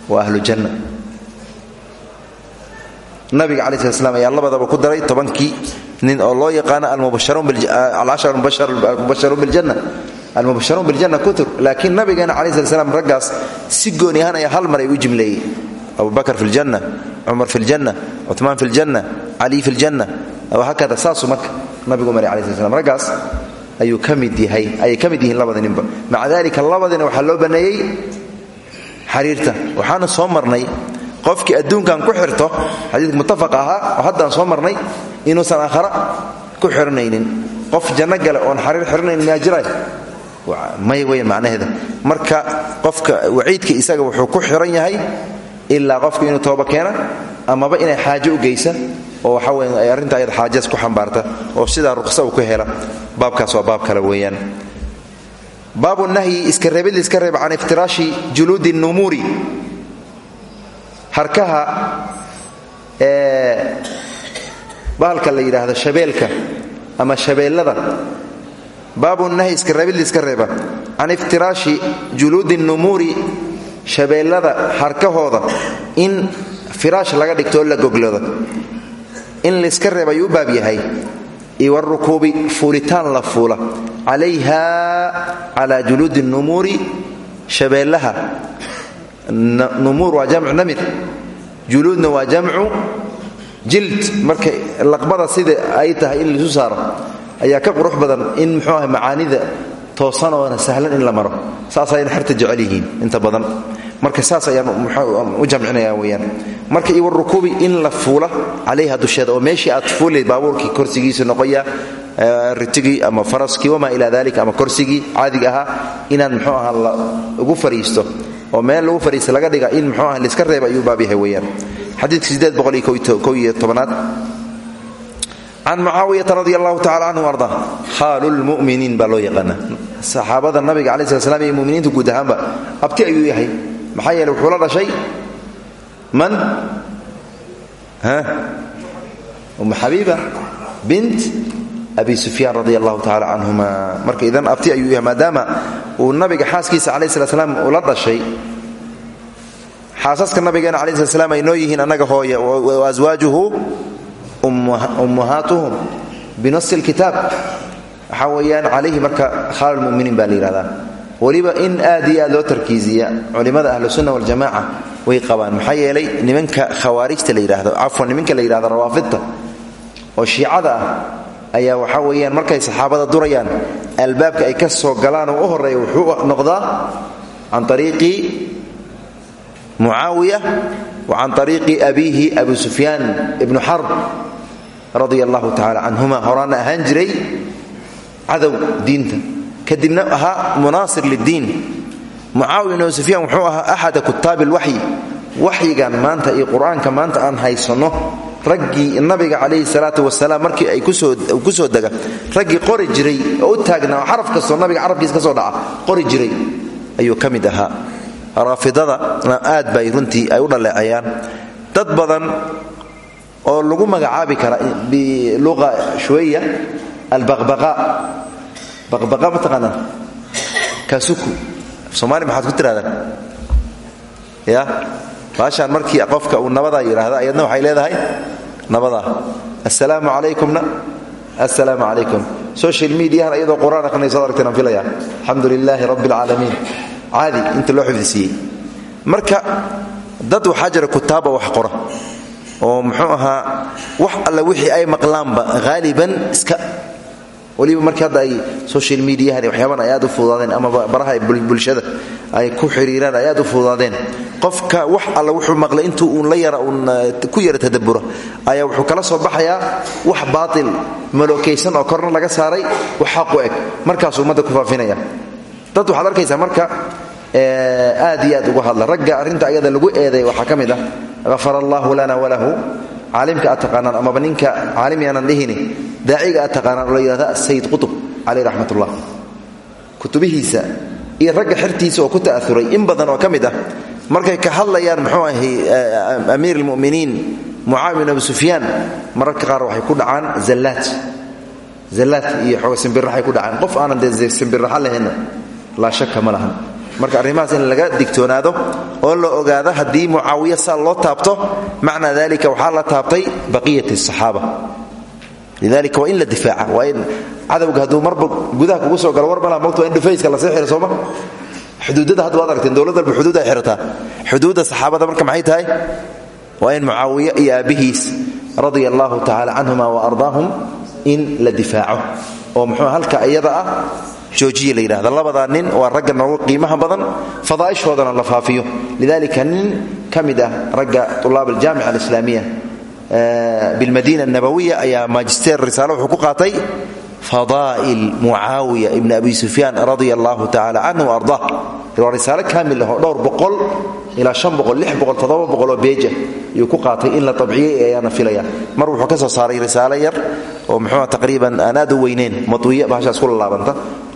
waa ahlu janna. Nabiga calayi slat slam ayaa labadaba ku daray tobankii nin oo loo yaqaano alcashar mubasharuun biljanna almubasharuun biljanna kutur laakiin nabigeena calayi slat slam raggaas si gooni ahaan ayaa hal mar ay u jimleeyey abubakar fi ljanna cumar fi ljanna cumaan fi ljanna cali fi ljanna hakada saasuu marka nabigu mari ala sl slam raggaas ayuu ka mid yahay ayay ka mid yihiin labada ninba. Maca dalika labadina waxaa loo banneeyey xariirta waxaana soo marnay qofkii adduunkan ku xirto xadiidka muttafaq ahaa oo haddaan soo marnay inuusan aakhara ku xiranaynin qof janno gale xariir xiranayn miyaa jira may weyn macnaheeda. Marka qofka waciidka isaga wuxuu ku xiran yahay ilaa qofku inuu tooba keena amaba inay xaajo u geysa oo waxa weyn ay arrinta ayad xaajas ku xambaarta oo sidaa ruqsa uu ku hela. Baabkaas waa baab kale weeyaan. Baabu nahyi iska reebid iska reeba can iftiraashi juluudi numuuri. Harkaha bahalka la yidhaahdo shabeelka ama shabeellada baabu nahyi iska reebid iska reeba can iftiraashi juluudi numuuri shabeellada harkahooda in firaash laga dhigto oo la goglado in layska reeb ayuu u baab yahay iwarukuubi fuulitaan la fuula calayha calaa juluudi numuuri shabeellaha numuur waa jamcu namir juluudna waa jamcu jild marka laqbada sida ay tahay in laisu saaro ayaa ka qurux badan in muxuu aha macaanida toosan oona sahlan in la maro. Saasayna xerta jecel yihiin inta badan. Marka saas ayaan u jamcinaya weyaan marka iwa rukuubi in la fuula calayha dusheeda oo meeshii aad fuulayd baabuurkii korsigiisa noqoya ritigii ama faraskii wamaa ilaa dalika ama korsigii caadiga ahaa inaad muxuu aha ugu fariisto oo meel lagu fariista laga dhiga in muxuu aha laiska reeba ayuu baab yahay weyaan boqol iyo ko iyo tobanaad can mucaawiyata radi allahu tacala canhu arda khaalu lmuminiin baa loo yaqaana nabiga cala slat slam iyo muminiinta abti ayuu yahay maxaa yeele wuxuu la dhashay man umu xabiiba bint abi sufyaan radi allahu tacala marka idan abti ayuu yahay maadaama uu nabiga xaaskiisa calayh slat slam ula dhashay xaasaska nabigeena calayi slat ay noo yihiin annaga hooya wa aswaajuhu ummahaatuhum binasi lkitaab waxaa calayhi marka khaalulmuminiin baa la yidhahdaa. Weliba in aad iyo aad loo tarkiisiya culimmada ahlusunna waljamaca way qabaan. Maxaa yeelay nimanka khawaarijta la yidhaahdo cafwan nimanka la yidhahdo oo shiicada ah ayaa waxaa weeyaan markay saxaabada durayaan albaabka ay ka soo galaan oo u wuxuu noqdaa can ariiqi mucaawiya wa can ariiqi abiihi abu sufyaan ibnu radia allahu tacala canhuma horaana ahaan jiray cadow diinta. Kadibna ahaa munaasir liddiin. Mucaawiya ibnu sufyaan wuxuu ahaa axada kutaabi alwaxyi waxyigan maanta iyo qur'aanka maanta aan haysanno. Raggii nabiga calayhi salaatu wasalaam markii ay ku soo dega raggii qori jiray oo taagnaa oo xaraf nabiga carabkiis ka soo dhaca qori jiray. Ayuu ka mid ahaa. Aad bay runtii ay u dhaleeceeyaan dad badan oo lagu magacaabi kara biluqa shuwaya albaqbaqa. Baqbaqa ma taqaanaa kaasuku. Soomaali maxaad ku tirahdaan? Ya? Baashaan markii qofka uu nabadaa yidhaahda ayadna waxay leedahay nabadaa assalaamu calaykumna assalaamu calaykum social mediahan iyadoo qur'aan akhrinayso ad aragteen aan filaya. Alxamdu lilaahi rabbi alcaalamiin caadi inta loo xifdisiiyey. Marka dad waxaa jira kutaaba wax qora oo muxuu ahaa wax alla wixii ay maqlaanba haaliban iska. Waliba markii hadda ay social mediahan waxyaaban ay aad u fududaadeen ama baraha bulshada ay ku xiriiraan ay aad u fududaadeen. Qofka wax alla wuxuu maqlay intuu uun la yara uun ku yara tadabbura ayaa wuxuu kala soo baxayaa wax baatil malookaysan oo korna laga saaray wax xaqu eg. Markaasuu ummadda ku faafinaya. Dad waxaad arkaysaa marka aad iyo aad uga hadla. Ragga arrinta ayada lagu eeday waxaa ka mid ah lana walahu caalimka aad taqaanaan amaba ninka caalimi aanan dhihini. Daaciga aad la yidhahda sayid qutub caleyh raxmatullah. Kutubihiisa iyo ragga xertiisa oo ku ta'auray in badan oo ka ah markay ka hadlayaan muxuu ahay amiir almu'miniin mucaawiya bin abi mararka qaar waxay ku dhacaan zallaad zallaad iyo xooga simbiraxay ku dhacaan. Qof aanan dee simbiraxa lahaynna laa shaka ma lahan marka arrimahaas in laga digtoonaado oo la ogaado haddii mucaawiya saa loo taabto macnaa dalika waxaa la taabtay baqiyat asaxaaba lidalika waa in la difaaca in cadowga hadduu marba gudaha kugu soo galo war malaha mogta waa in dhufayska la sii xiro sooma xuduudada hadda waad aragteen dowlad walba xuduud ay xirataa xuduudda saxaabada marka maxay tahay? Waa in mucaawiya iyo aabbihiis radia allahu canhuma wa ardaahum in la difaaco. Oo muxuu halka iyada ah joojiya la yidhahda. Labadaa nin waa ragga noogu qiimaha badan fadaa'ishoodana la faafiyo. Lidalika nin ka mid ah ragga tulaab aljaamica alislaamiya bilmadiina anabawiya ayaa risaale wuxuu ku qaatay fadaa'il mucaawiya ibni abi sufyaan radia allahu tacala ardah waa risaale kaamil ah dhowr boqol ilaa shan boqol lix boqol toddoba boqol oo beeja ayuu ku qaatay in la tabciyey ayaana filaya mar wuxuu ka soo saaray risaale yar oo muxuua taqriiban aan aad u weyneyn madwiya bahashaas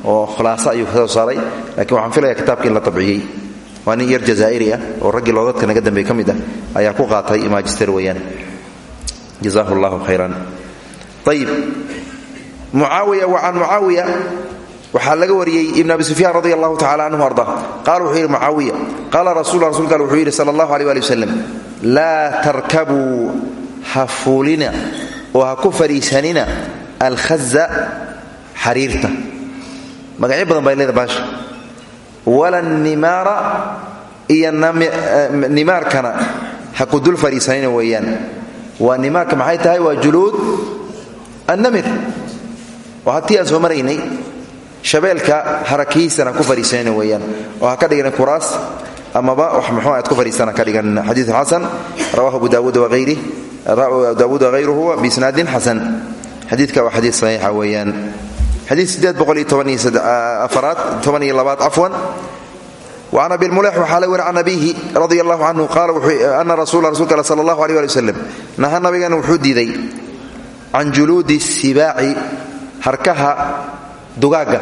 oo khulaaso ayuu ka soo saaray. Lakiin waxaan filaya kitaabka la tabciyey. Waa yar jazaa'iri ah oo raggii loodadka naga dambeey ka ah ayaa ku qaatay magister weeyaan. Jazahu khayran. Ayib mucaawiya wa can mucaawiya waxaa laga wariyey ibn abi sufyaan radi allahu tacala arda. Qaala wuxuu yidhi mucaawiya. Qaala rasul rasulka wuxuu yidhi sala allahu aleh ali wasalam laa tarkabuu ha ha ku fadhiisanina alkhaza xariirta magacyo badan bay leeda baasha wala nimaara iyo nimaarkana ha ku dul fadhiisanina weeyaan waa nimaarka maxay tahay waa juluud annamir. Oo hatii aan shabeelka harakihiisana ku fadhiisanina weeyaan oo ka dhigana kuraas amaba wax muxuu aad ku fadhiisana ka dhigan xadiiثun xasan rawahu abu daawuud wahayrih daawuud wahayruhu biisnaadin xasan xadiidka waa xadiid saxiixa weeyaan an ah, abilmuleex waxaa la weri can abiihi radi allahu canhu qaala ana rasuula rasulka al sal allahu aleh ali waslem naha nabigan wuxuu diiday can juluudi sibaaci harkaha dugaagga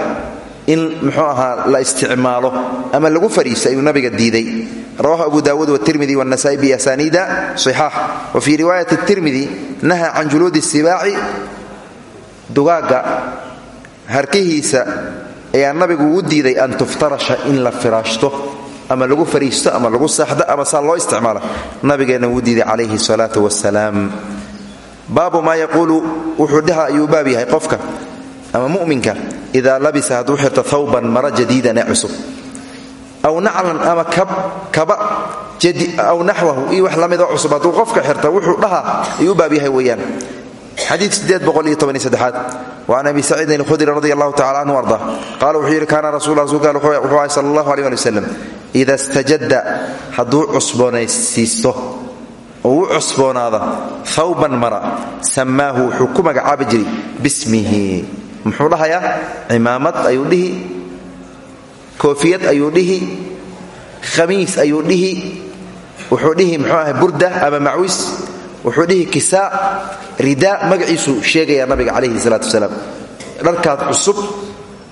in muxuu ahaa la isticmaalo ama lagu fariisto ayuu nabiga diiday. Rawahu abu daawuud wtirmidi wanasaai biasaniida ixaax wa fii riwaayati tirmidi naha can juluudi sibaaci dugaagga harkihiisa ayaa nabigu uu diiday an tuftarasha in la firaashto ama lagu fariisto ama lagu saaxdo ama saa loo isticmaalo. Nabigeenna wuu diiday calayhi salaatu wasalaam baabu maa yaquulu wuxuu dhaha ayuu baab yahay qofka ama mu'minka idaa labisa hadduu xirto thawban mara jadiidan ee cusub. Aw naclan ama kaba aw naxwahu iyo wax la midoo qofka xirta wuxuu dhaha ayuu baab yahay weeyaan saddexaad. Waan abi saciidin alkhudri radi allahu tacala canhu arda. Qaala wuxuu yidhi kaana rasul rasulka wuxuu ahay sala allahu aleh ali wasalam ida stajadda hadduu cusboonaysiisto oo u cusboonaada thawban mara sammaahu wuxuu ku magacaabi jiray bismihi. Muxuu dhahayaa cimaamad ayuu dhihi koofiyad ayuu dhihi khamiis ayuu dhihi wuxuu dhihi muxuu wuxuu dhihi kisaa ridaa magaciisuu sheegaya nabiga calayhi salaatu wasalaam. Dharkaad cusub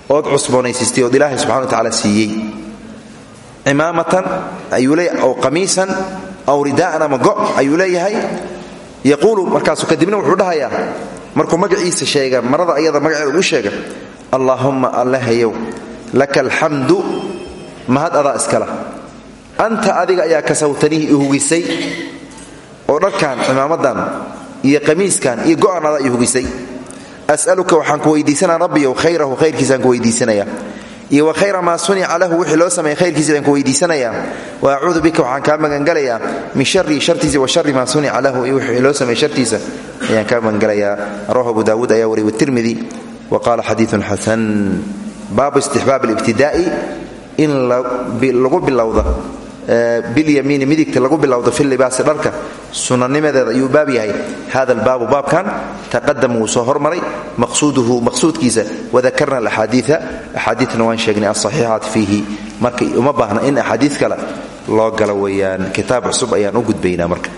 ood cusboonaysiistay ood ilaahay subxana wa tacaala siiyey. Cimaamatan ayuu leeyahay qamiisan aw ridaa'an ama go' ayuu leeyahay. Yaquulu markaasu kadibna wuxuu dhahayaa markuu magaciisa sheega marada ayada magaceeda ugu sheega allaahumma allahayow laka alxamdu mahad adaa iskala. Anta adiga ayaa kasawtanihi ihugisay oo dharkan cimaamadan iyo qamiiskan iyo go'anada ay hugisay. As'aluka waxaan ku weydiisanaa rabbiyow khayrahu khayrkiisaan ku iyo wa khayra maa sunica lahu wixii loo sameeyey khayrkiisa baan ku weydiisanayaa wa acuudu bika waxaan kaa min shari shartiisa wa shari maa sunica lahu iyo wixii loo sameeyey shartiisa ayaan kaa magangalayaa. Rawahu abu daawuud ayaa wariyay watirmidi wa qaala xadiidun xasan baabu istixbaab alibtidaa'i in lagu bilowda bilyamiini midigta lagu bilowdo fi libaasi dharka sunanimadeeda ayuu baab yahay. Hada albaabu baabkan taqadama wuu soo hormaray maqsuuduhu maqsuudkiisa wadakarna alaxaadiia axaadiina waan sheegnay alsaxiixaati fiihi. Marka uma baahna in axaadii kale loo galo weeyaan. Kitaab cusub ayaan u gudbaynaa marka.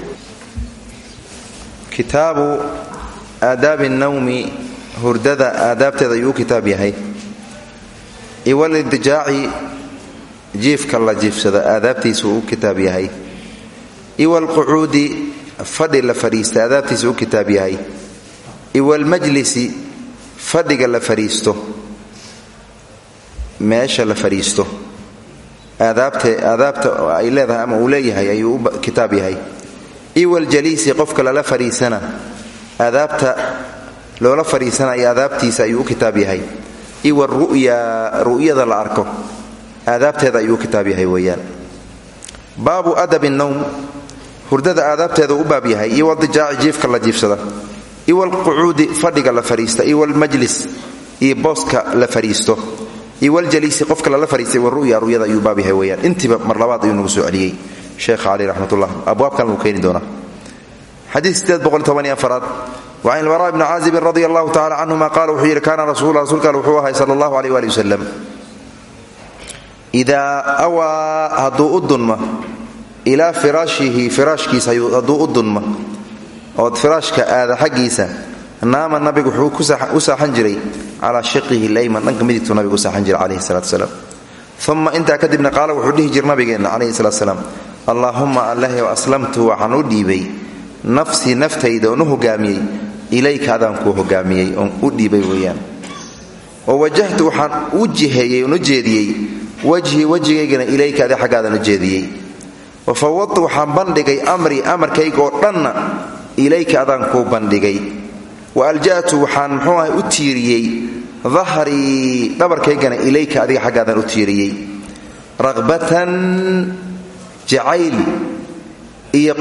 Kitaabu aadaabi nawmi hurdada aadaabteeda ayuu u kitaab yahay. Iwalidjaaci jiifka la jiifsado aadaabtiisuu u kitaab yahay. Iwalqucuudi fadhi la fadhiista aadaabtiisa u kitaab yahay. Iwalmajlisi fadhiga la fadhiisto. Meesha la fadhiisto. Aadaabta ay leedahay ama uu leeyahay ayuu u kitaab yahay. Iwaljaliisi qofka lala fadhiisana. Aadaabta loola fadhiisanayo aadaabtiisa ayuu kitaab yahay. Iwaru'ya ru'yada la arko aadaabteeda ayuu kitaab yahay weeyaan. Baabu adabi nowm hurdada aadaabteeda u baab yahay. Iyo wadijaaci jiifka la jiifsada. Iwalqucuudi fadhiga la fadhiista iwalmajlis iyo booska la fadhiisto iwaljaliisi qofka lala fadhiistay waru'ya ru'yada ayuu baab yahay weeyaan. Intiiba mar labaad ayuu nagu soo celiyey. Sheekha cali raxmatullah. Abwaabkan wuu keeni doonaa. Xadiid aad wacan ilbaraa bni caazibin radi allahu tacala canhuma qaala wuxuu yidhi kaana rasul rasuulka wuxuu ahay sala allahu waali wasalam idaa awaa hadduu u dunma ilaa firaashihi firaashkiisa hadduu u dunma ood firaashka aada xaggiisa naama nabigu wuxuu u saaxan jiray calaa shiqihi layman dhanka midigtuu nabigu u saaxan jiray calayhi salatu salaam uma intaa kadibna qaala wuxuu dhihi jira nabigeenna calayhi salatu salaam allaahumma allahi aslamtu waxaan u dhiibay nafsii naftayda oon u hogaamiyey ilayka adaan kuu jeediyey wajhii wejigaygana ilayka adi xaggaadan u jeediyey. Wa fawadtu waxaan bandhigay amrii amarkayga ilayka adaan kuu bandhigay. Wa alja'tu waxaan muxuu u tiiriyey dahrii dhabarkaygana ilayka adiga xaggaadan u tiiriyey. Raqbatan jacayl iyo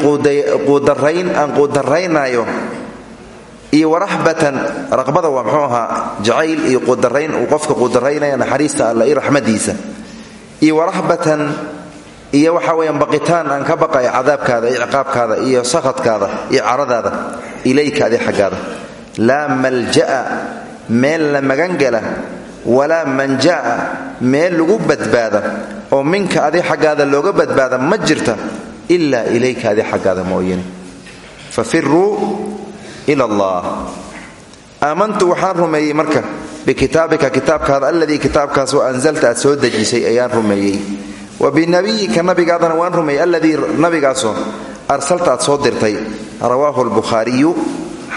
quudarayn aan quudaraynayo iyo waraxbatan raqbada waa muxuu ahaa jacayl iyo quudarayn uu qofka quudaraynaya naxariista alla iyo raxmadiisa iyo waraxbatan iyo waxa weyaan baqitaan aan ka baqayo cadaabkaada iyo ciqaabkaada iyo sakhadkaada iyo caradaada ilayka adi xaggaada. Laa malja'a meel la magangela walaa manja'a meel lagu badbaada oo minka adi xaggaada looga badbaada ma jirta ilaa ilayka adi xaggaada mooyane. Fafiruu ila allah. Aamantu waxaan rumeeyey marka bikitaabika kitaabkaada alladii kitaabkaasoo anzalta aad soo dejisay ayaan rumeeyey wa binabiyika nabigaadana waan rumeeyey alladii nabigaasoo arsalta aad soo dirtay rawaahu lbukhaariyu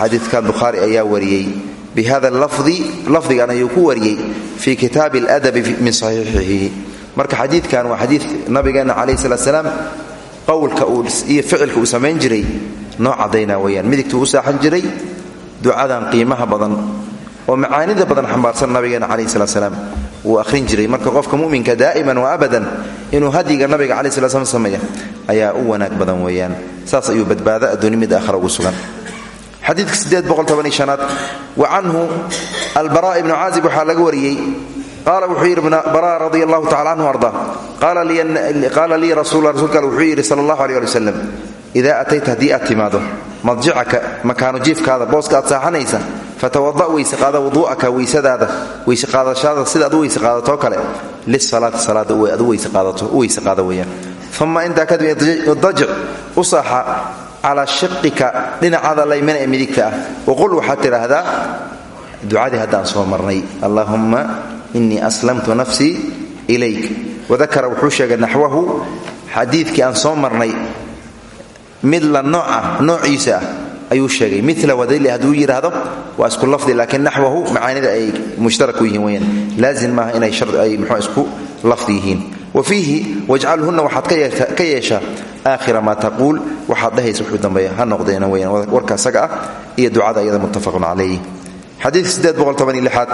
xadiidkan bukhaari ayaa wariyey bi hada lafdi lafdigan ayuu ku wariyey fii kitaabi aladabi min saxiixihi marka xadiidkan waa xadiid nabigeenna calayhi salaat salaam qowlka iyo ficilka uu samayn jiray noo caddaynaa weyaan midigtuu u saaxan jiray ducadan oo macaanida badan xambaarsan nabigeena calayhi salat salaam wuu akhrin jiray. Marka qofka muminka daa'iman wa abadan inuu hadyiga nabiga calayi slat slam sameeya ayaa u wanaag badan weeyaan. Saas ayuu badbaado adduuni mid aakhra ugu sugan. Xadiidka aad wa canhu albara ibnu caazib waxaa laga wariyey. Wuxuu yidhi bara radi allahu tacala canhu arda. Qaala lii rasul rasulka wuxuu yidhi sal allahu aleh ali wasalam atayta haddii madjicaka makaanu jiifkaada booska aad saaxanaysa fatawada weyse qaada wuduu'aka weysadaada weyse qaadashada sida ad u weyse qaadatoo kale. Lisalaati salaada ad u weyse qaadato u weyse qaada weeyaan. Uma intaa kadib dajic u saaxa calaa laymana ee midigta ah. Waqul waxaad tidhaahdaa ducadii haddaan soo marnay allaahumma inii aslamtu nafsii ilayk. Wadakara wuxuu sheegay naxwahu xadiidkii aan soo marnay mid la noociisa ah ayuu sheegay. Mila wadali hadduu yidhaahdo waa isku lafdi laakiin naxwahu macaanida ay mushtarau yihiin weyaan laazim maaha inay mxuu isku lafdi yihiin. Wa fiihi wajcalhunna waxaad ka yeeshaa aakhira maa taquul waxaad dhehaysa wuxuu dambeeya ha noqdeena weyaan warka isaga ah iyo ducada iyada muttafaqun calayhi xadiidkaad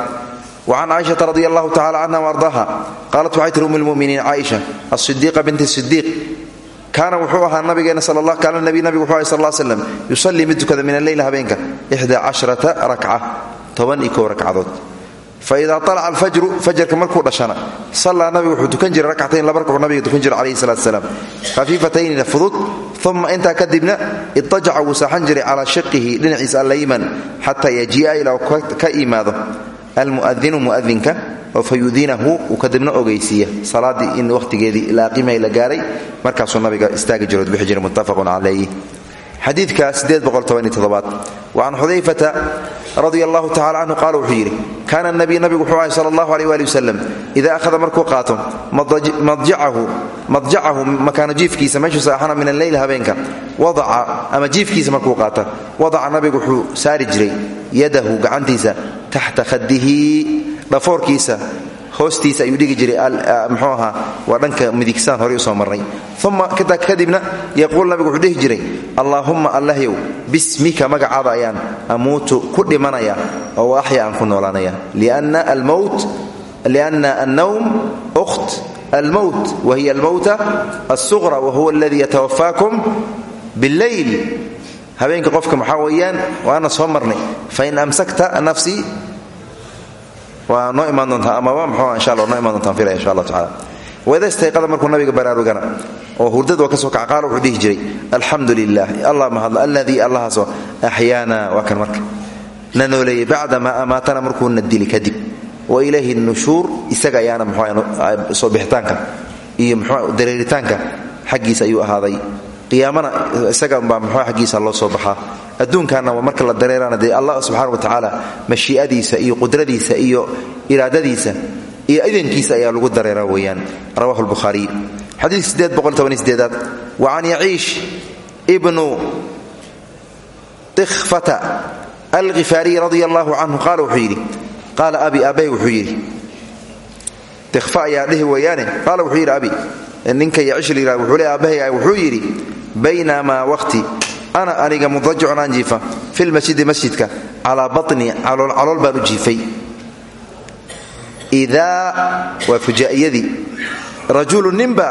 wcan caaishata radi allahu tacala canha w ardaaha qaalat waxay tiri um lmuminiin caaisha asidiiqa binti sidiiq kaana wuxuu ahaa nabigeena kaana nabi nabigu wuxuu ahay sal ll slam yusallii mid tukada min alleyl habeenka ixda casharata rakca toban iyo kow ragcadood faidaa alaca alfajru fajarka markuu dhashana sallaa nabigu wuxuu tukan jiray rakcatayn laba rakcuu nabiga tukan jiray calayhi salaatu salaam khafiifataynina fudud uma intaa kadibna idajaca wuu saaxan jiray calaa shiqihi dhinaciisa ka imaado almu'adinu mu'adinka oo fa yudiinahu uu kadibna ogeysiiya. Salaaddii in wakhtigeedii ilaa qiimay la gaaray markaasuu nabiga istaagi jiro bixi jiray muttafaqun calayh xadiidka wacan xudayfata radi allahu tacala canhu qaala wuxuu yidhi kaana nabiy nabigu wuxuu ahay sala allahu aleh waali wasalam idaa ahada markuu qaato madjacahu makaano jiifkiisa meeshuu saaxana min alleyl habeenka wadaca ama jiifkiisa markuu qaata wadaca nabigu wuxuu taxta khadihi dhafoorkiisa hoostiisa ayuu dhigi jiray mxuu ahaa waa dhanka midigsaan horey u soo marnay uma kadibna yaquul nabigu wuxuu dhihi jiray allaahumma allahyow bismika magacaada ayaan amuutu ku dhimanaya oo axya aan ku noolaanaya. Lianna annawm ukht almowt wa hiya almowta alsuqra wa huwa aladii yatawafaakum billeyl habeenka qofka maxaa weeyaan? Waana soo marnay. Fain amsakta nafsii waa noo imaan doontaa amaba mxuu insha alla noo imaan doontaan filaya insha allah tacala wayda istayqada markuu nabiga baraarugana oo hurdad waa ka soo kaca wuxuu dhihi jiray alxamdu lilah allah mahadlo alladii allahaasoo axyaana waa kan marka. Na nooleeyey bacda maa amaatana markuuna dili kadib. Wa ilayhi nushuur isaga ayaana mxuu soo bixitaanka iyo mxuu dareeritaanka xaggiisa ayuu ahaaday qiyaamana isaga baa mxuu xaggiisa loo soo baxaa. Adduunkaana waa marka la dareerana dee allah subxana wa tacaala mashii'adiisa iyo qudradiisa iyo iraadadiisa iyo idankiisa ayaa lagu dareera weeyaan. Rawahu lbukhaariy xadiidka aad wa can yaciish ibnu dikhfata alkhifaariy radia allahu canhu qaala wuxuu yidhi qaala abi aabbahy wuxuu yidhi dikhfa ayaa dhihi weeyaane qaala wuxuu yidhi abi ninka yaciish la yihahdo wuxuu le aabbahay baynamaa waqti. Ana aniga mudajicun aan jiifa filmasjidi masjidka calaa baطni calool baan u jiifay. Idaa waa fujaa'iyadii. Rajulu ninba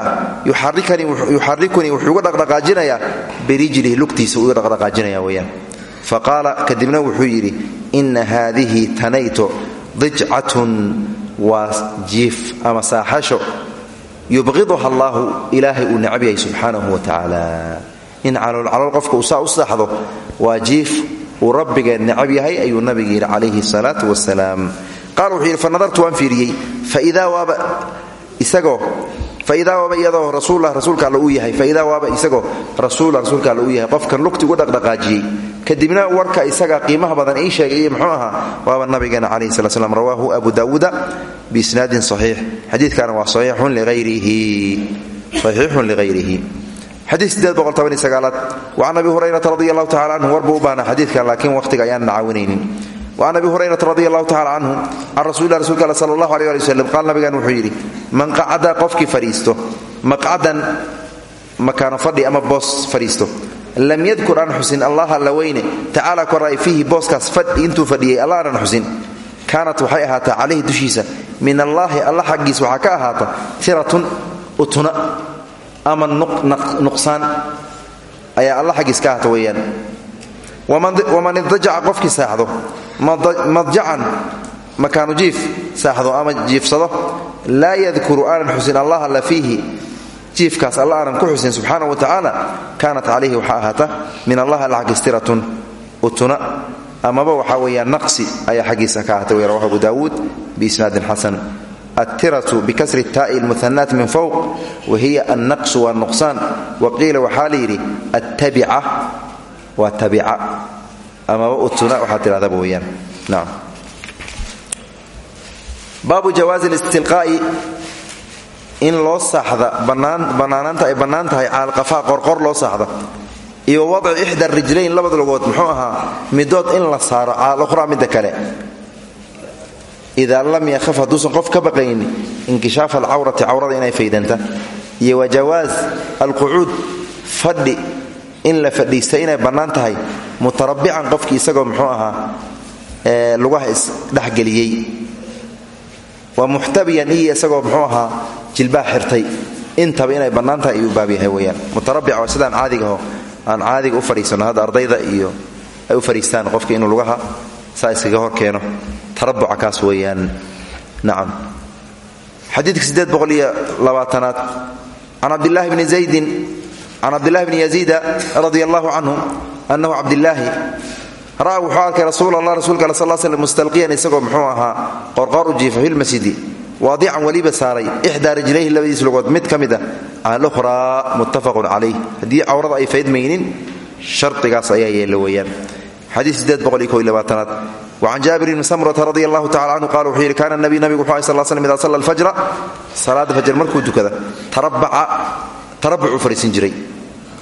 yuxarikunii wuxuu uga dhaqdhaqaajinayaa birijlihi lugtiisa uga dhaqdhaqaajinaya weyaan faqaala kadibna wuxuu yidhi ina haadihi tanayto dijcatun waa jiif ama yubqiduha allaahu ilaahay uu necab yahay subxaanahu wa tacaala. In caloolcalool qofka uu saa u saaxdo waa jiif uu rabbigeen necab yahay ayuu nabiga yidhi calayhi salaatu wasalaam qaal wuxuu yidhi fanadartu waan fiiriyey. Faidaa waaba isagoo faidaa waaba iyadoo rasuullah rasuulka alla uu yahay faidaa waaba isagoo rasuullah rasuulka alla uu yahay. Qofkan lugti uga dhaqdhaqaajiyey kadibna warka isaga qiimaha badan ii sheegay iyo muxuu ahaa waaba nabigeena calayhi sala slam rawaahu abu daawuuda biisnaadin saxiix. Xadiidkana waa saxiixun lighayrihi saxiixun lighayrihi. Xadiid aad wacan abi hurayrata radi allahu tacala canhu war buu u baahna xadiidkan laakiin wakhtiga ayaanan caawinaynin wacan abi hurayrata radi allahu tacala canhu can rasulilah rasulka all sala allahu aleh ali waslem qaal nabigan wuxuu yidhi man qacada qofkii fadhiisto maqcadan makaano fadhi ama boos fadhiisto lam yadkur aan xusin allaha alla weyne tacaala koray fiihi booskaas intuu fadhiyey alla aanan xusin kaanat waxay ahaataa calayhi dushiisa min allaahi alla xaggiis waxaa ka ahaata tiratun utuna ama nuqsaan ayaa alla madjacan makaanu jiif saaxdo ama jiifsado laa yadkuru aanan xusin allah alla fiihi. Jiifkaas alla aanan ku xusin subxaana wa tacaala kaanat calayhi waxaa ahaata min allah alla xaggiis tiratun utuna. Amaba waxaa weeyaan naqsi ayaa xaggiisa ka ahata wey rawahu abu daawuud biisnaadin xasan. Attiratu bikasri taa'i lmuhanaat min fowq wa hiya annaqsu waa nuqsaan wa qiila waxaa la yidhi attabica waa tabica amaba utuna waxaa tidhahdaba weeyaan. Nacam baabu jawaazi listilqaa'i in loo saaxda bannaanaanta ay bannaan tahay caalqafaa qorqor loo saaxda iyo wadci ixda rijlayn labada lugood muxuu ahaa midood in la saaro caalukhraa midda kale. Idaa lam yakhaf hadduusan qof ka baqaynin inkishaafa alcawrati cawrada inay faydanta. Iyo wa jawaas alqucuud fadhi in la fadhiista inay bannaan tahay mutarabbican qofkii isagoo muxuu ahaa lugaha isdhexgeliyey wa muxtabiyan iyo isagoo muxuu ahaa jilbaha xirtay. Intaba inay bannaan tahay ayuu baab yahay weyaan mutarabbic waa sidaan caadigaho aan caadiga u fadhiisano hadda ardayda iyo ay u fadhiistaan qofka inuu lugaha saa hor keeno. Tarabuca kaas weeyaan. Nacam. Xadiidka sideed boqol iyo labaatanaad. Can zaydin can cabdillahi bni yaziida radia allahu canhu annahu cabdillaahi ra'a wuxuu arkay rasuul allah rasuulka al sal slm mustalqiyan isagoo muxuu ahaa qorqoor u jiifa fi lmasjidi waadican weliba saaray ixdaa rijlayhi labadiis lugood mid ka mid a alukhraa muttafaqun calayh haddii cawrada ay faydmaynin shardigaas ayaa yeella weeyaan wacan jaabir bni samrata radi allahu tacala canhu qala wuxuu yidhi kaana nabiy nabigu wuxu sal slm ida salla alfajra salaada fajr markuu tukada tarabucuu fadhiisan jiray.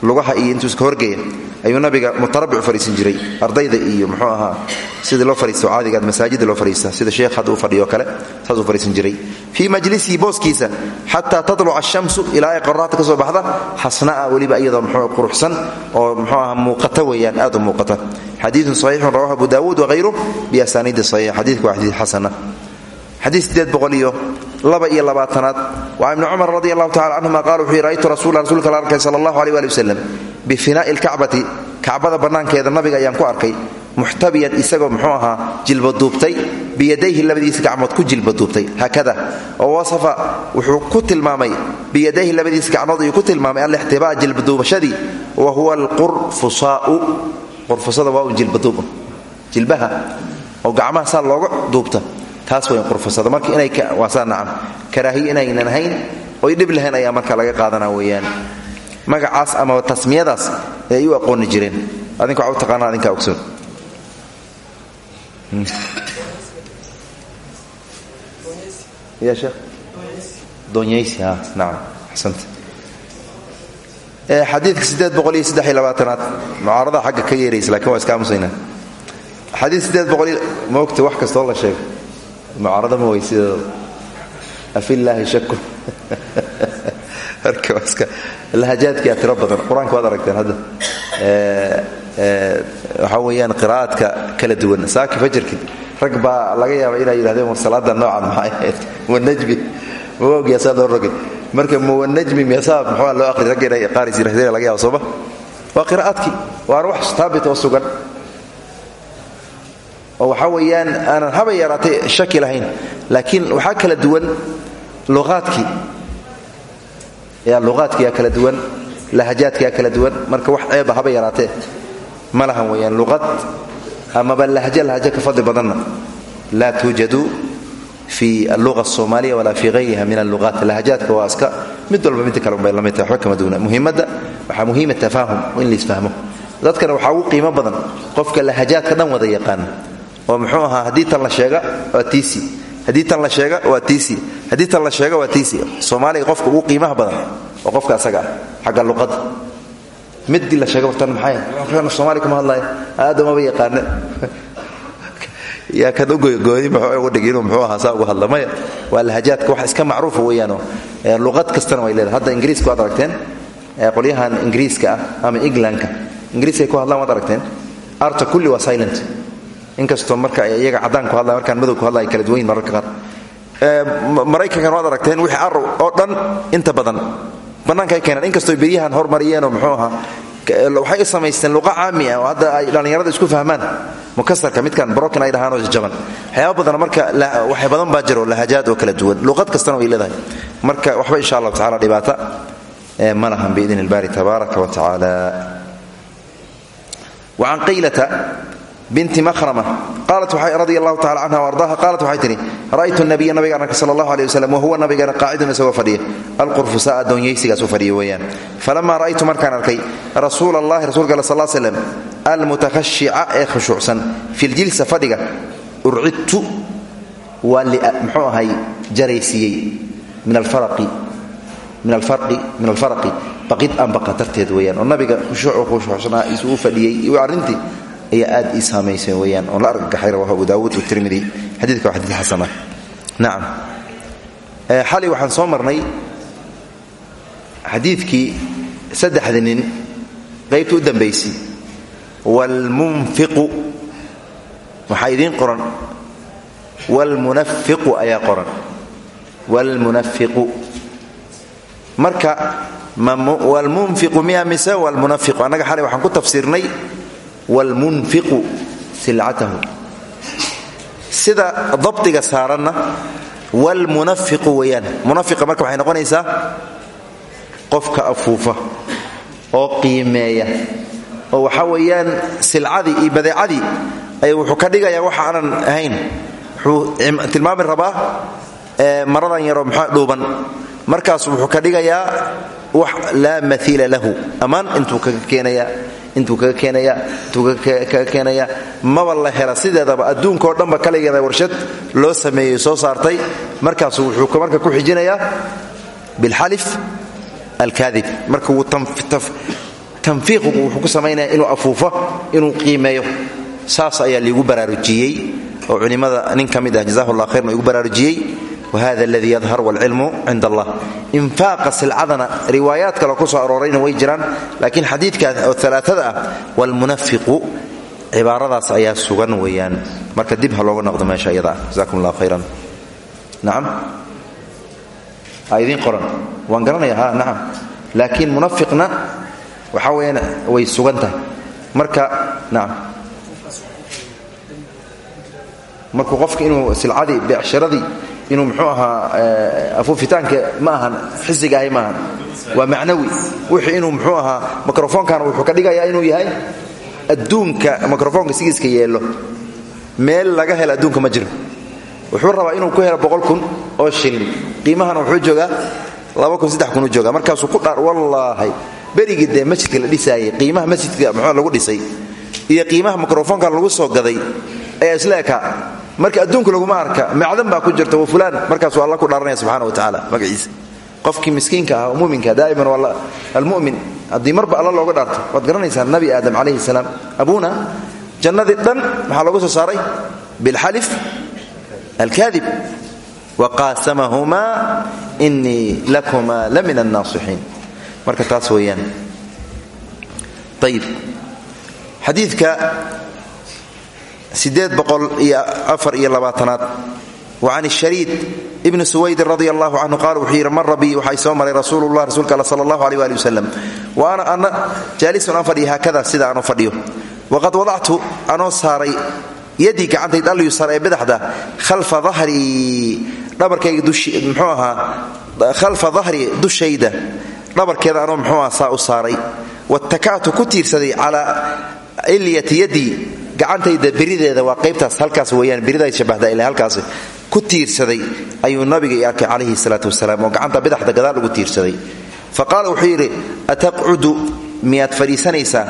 Lugaha iyo intuu iska horgeeya ayuu nabiga mutarabic u fadhiisan jiray. Ardayda iyo muxuu ahaa sidii loo fadhiisto caadigaad masaajida loo fadhiista sida sheekh hadda fadhiyo kale saasuu fadhiisan jiray. Fii majlisihi booskiisa xataa tatluca ashamsu ilaa ay qoraxda ka soo baxda xasna'a weliba iyadoo muxuu quruxsan oo muxuu aha muuqata weeyaan aad u muuqata. Xadiidun rawahu abu daawuud wahayruh biasaniidi saxiix. Xadiidku waa xadiid xasana. Xadiid sideed boqol laba iyo labaatanaad. Waa ibni cumar radi allahu tacala canhuma qala wuxuu ra'aytu rasuula rasuulka arkay sala allahu aleh wali wasalam bifinaa'i lkacbati kacbada bannaankeeda nabiga ayaan ku arkay muxtabiyan isagoo muxuu ahaa jilbaduubtay biyadayhi labadiisa gacmood ku jilbaduubtay haakada oo wasafa wuxuu ku tilmaamay biyadayhi labadiisa gacmood ayuu ku tilmaamay alixtibaa jilbaduubashadii wa huwa alqurfusaau. Qurfusada waa un jilbaduub jilbaha oo gacmaha saa looga duubta taas way qurfusada marka inay waa saa nacam. Karaahiyo inaynan ahayn oy dhib lahayn ayaa marka laga qaadana weeyaan. Magacaas ama tasmiyadaas ay u aqooni jireen adinka waxa u taqaanaa adinkaa ogsoon. Ya sheekh? Donyaysi ha nacam. Axsanta. Xadiidka sideed boqol iyo saddex iyo labaatanaad. Mucaarada xagga ka yeeraysa laakiin waa iska aamusaynaa. Xadiid sideed boqol wax kastoo la sheego mucaarada ma wey sideedooda afillaahi shaku lahajaadkia tiro badan qur'aanka waad aragteen hadda waxaa weeyaan qiraa'aadka kala duwan saaki fajarkii rag baa laga yaaba inay yidhahdeen war salaada noocan maxay ahayd muwanajmi ma ogyaa saa loo rogay marka muwanajmi meesaa muxuu loo aqri ragga inay qaaris yidhahdeen laga yaaba sooma waa qiraa'aadkii waana wax taabit oo sugan oo waxaa weeyaan aanan haba yaraatay shaki lahayn laakiin waxaa kala duwan luqaadkii. Yaa luqaadkiyaa kala duwan lahajaadkiyaa kala duwan. Marka wax ceeba haba yaraatee ma lahan weeyaan luqad amaba lahja lahja ka fadli badanna. Laa tuujadu fi alluga asoomaaliya walaa fi hayriha min alluqaat lahajaadka waa iska mid walba midda kale unbay la mid tahay waxba kama duuna muhiimadda muhiima tafaahum in laisfahmo dadkana waxaa ugu qiimo badan qofka lahajaadka dhan wada yaqaana oo muxuu ahaa haddii tan la sheega waa tiisi. Haddii tan la sheega waa tiisi. Haddii tan la sheega waa tiisi. Soomaaliga qofka ugu qiimaha badan oo qofka asaga ah xagga luqadda midii la sheega wartan maxay? Soomaali kuma hadlaya aadamaba yaqaane. Yaa kan ugogoodi muxuu dhigi inuu muxuu ahaa saa ugu hadla. Maya waa lahajaadka wax iska macruufa weeyaanoo luqad kastana way leedahay. Hadda ingiriiska waad aragteen? Qolyahan ingiriiska ah ama englandka. Ingiriiskay ku hadlaan waad aragteen? Arta kulli waa silent inkastoo marka iyaga caddaan ku hadlaya markaan madow ku hadlaya kala duwanyin mararka qaar. Maraykankan waad aragteen wixii arrow oo dhan inta badan. Bannaanka ay keenaan inkastoo beryahan hormariyeenoo muxuu ahaa waxay u samaysteen caami ah oo hadda ay dhallinyarada isku fahmaan. Mukasarka midkan broken ay dhahaan oo jaban. Waxyaaba badan marka waxay badan baa jiro lahajaad oo kala duwan. Luqad kastana way leedahay. Marka waxba insha allahu tacala dhibaata ma lahan biidn ilbaari tabaaraka wa tacaala. Wacan qaylata binti mahrama qaalat radi allahu tacala canha ardaha qaalat waxay tihi ra'aytu nabiya nabigaan arkay sala allahu aleh wasalam wahuwa nabigana qaacidun isagoo fadhiya. Alqurfusa addoonyaysigaas u fadhiya weeyaan. Falamaa ra'aytu markaan arkay rasuula allahi rasulka alle sal slam almutakhashica ee khushuucsan fi ljilsa fadhiga urcidtu waa muxuu ahay jaraysiiyey min alfaraqi min alfaraqi. Baqid aan baqa darteed weyaan oo nabiga khushuucu khushuucsanaa isuu fadhiyey. Iyo arrintii ayaa aad ii saamaysay weyaan oon la argagaxay rawahu abu daawuud watirmidi xadiidka waa xadiid xasana. Nacam xalay waxaan soo marnay xadiidkii saddexda nin qaybta u dambaysi waalmunfiqu waxaa idiin qoran? Waalmunafiqu ayaa qoran. Waalmunafiqu marka waalmunfiqu miya mise waalmunafiqu annaga xalay waxaan ku tafsiirnay waalmunfiqu silcatahu sida dabdiga saaranna waalmunafiqu weeyaan munafiqa marka waxay noqonaysaa qofka afuufa oo qiimeeya oo waxaa weeyaan silcadii iyo badeecadii ay wuxuu ka dhigayaa waxa aanan ahayn wuxuu tilmaami rabaa maradan yaroo maxaa dhuuban markaas wuxuu ka dhigayaa wax laa maiila lahu ammaan intuu kaga keenayaa intuu kaga keenayaa intuu kaga keenayaa maba la hela sideedaba adduunkaoo dhanba kaligeeda warshad loo sameeyey soo saartay. Markaasu wuxuu marka ku xijinayaa bilxalif alkaadib. Marka wuu tanfiiqu wuxuu ku samaynaya inuu afuufo inuu qiimeeyo. Saas ayaa liigu baraarujiyey oo culimmada nin ka mid ah jazahu llah khayrna igu baraarujiyey whada aladii yadhar wاlcilmu cind allah infaaqa silcadana riwaayaad kale ku soo aroorayna way jiraan laakiin xadiidka oo alaaada ah wاlmunafiqu cibaaradaas ayaa sugan weeyaan. Marka dib ha looga noqdo meesha iyada. Ah jazakum allah khayran. Nacam a idiin qoran. Waan garanaya ha nacam qofka inuu silcadii beecsharadii inuu mxuu ahaa afuufitaanka ma ahan xisiga ahay maahan waa macnawi. Wixii inuu mxuu ahaa mikrofonkana wuxuu ka dhigayaa inuu yahay adduunka mikrofoonka sigiiska yeelo meel laga helo adduunka ma jiro. Wuxuu rabaa inuu ku helo boqol kun oo shilin. Qiimahana wuxuu joogaa laba kun saddex kun u joogaa. Ku dhaar wallaahi. Berigii dee masjidka la dhisaayey qiimaha masjidka muxuu lagu dhisay. Iyo qiimaha mikrofoonkan lagu soo gaday ayaa isla ekaa marka adduunka laguma arka macdan baa ku jirta wa fulaan. Markaasuu alla ku dhaaranaya subxana wa tacaala magaciisa. Qofkii miskiinka ah oo muminka daa'iman waa almu'min haddii marba alla looga dhaarto waad garanaysaa nabi aadam calayhi salaam. Abuuna jannadii dhan maxaa looga soo saaray? Bilxalif alkaadib. Wa qaasamahumaa inii lakuma la min annaasixiin marka taas weeyaan. Ayib xadiidka wa can shariid ibni suwaydin radi allahu canhu qaal wuxuu yidhi mara bii waxaa soo maray rasuulullah rasuulka all sala allahu aleh ali wasalam wa ana ana jaalisun aan fadhiya haakada sida aanu fadhiyo. Waqad wadactu anoo saaray yadii gacantayd alyusar ee badaxda khalfa dahrii dhabarkayga mxuu ahaa khalfa dahri dushayda dhabarkeeda anoo mxuu aha saa u saaray. Wataka'tu ku tiirsaday calaa cilyati yadii gacantayda berideeda waa qaybtaas halkaas weyaan beridaa shabahda ila halkaas ku tiirsaday ayuu nabiga i arkay calayhi salaatu oo gacanta bidaxda gadaal ugu tiirsaday. Fa qaala wuxuu yidhi ataqcudu miyaad fadhiisanaysaa?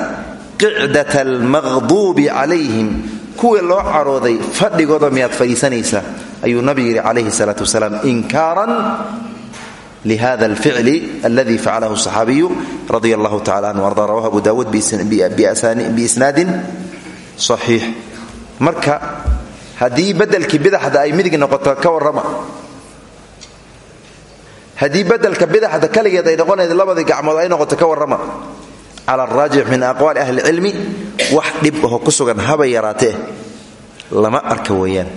Qicdata almaqduubi loo carooday fadhigooda miyaad fadhiisanaysaa? Ayuu nabiga yidhi calayhi salaatu wasalaam inkaaran lihada alficli aladi facalahu saxaabiyu radia allahu tacala anhu arda rawahu abu dawuud biisnaadin saxiix. Marka haddii bedelkii bidaxda ay midig noqoto ka warrama. Haddii bedelka bidaxda kaligeed ay noqonayd labadii gacmood ay noqoto ka warrama. Cala araajix min aqwaali ahli ilcilmi wax dhib aho ku sugan haba yaraatee. Lama arka weeyaan.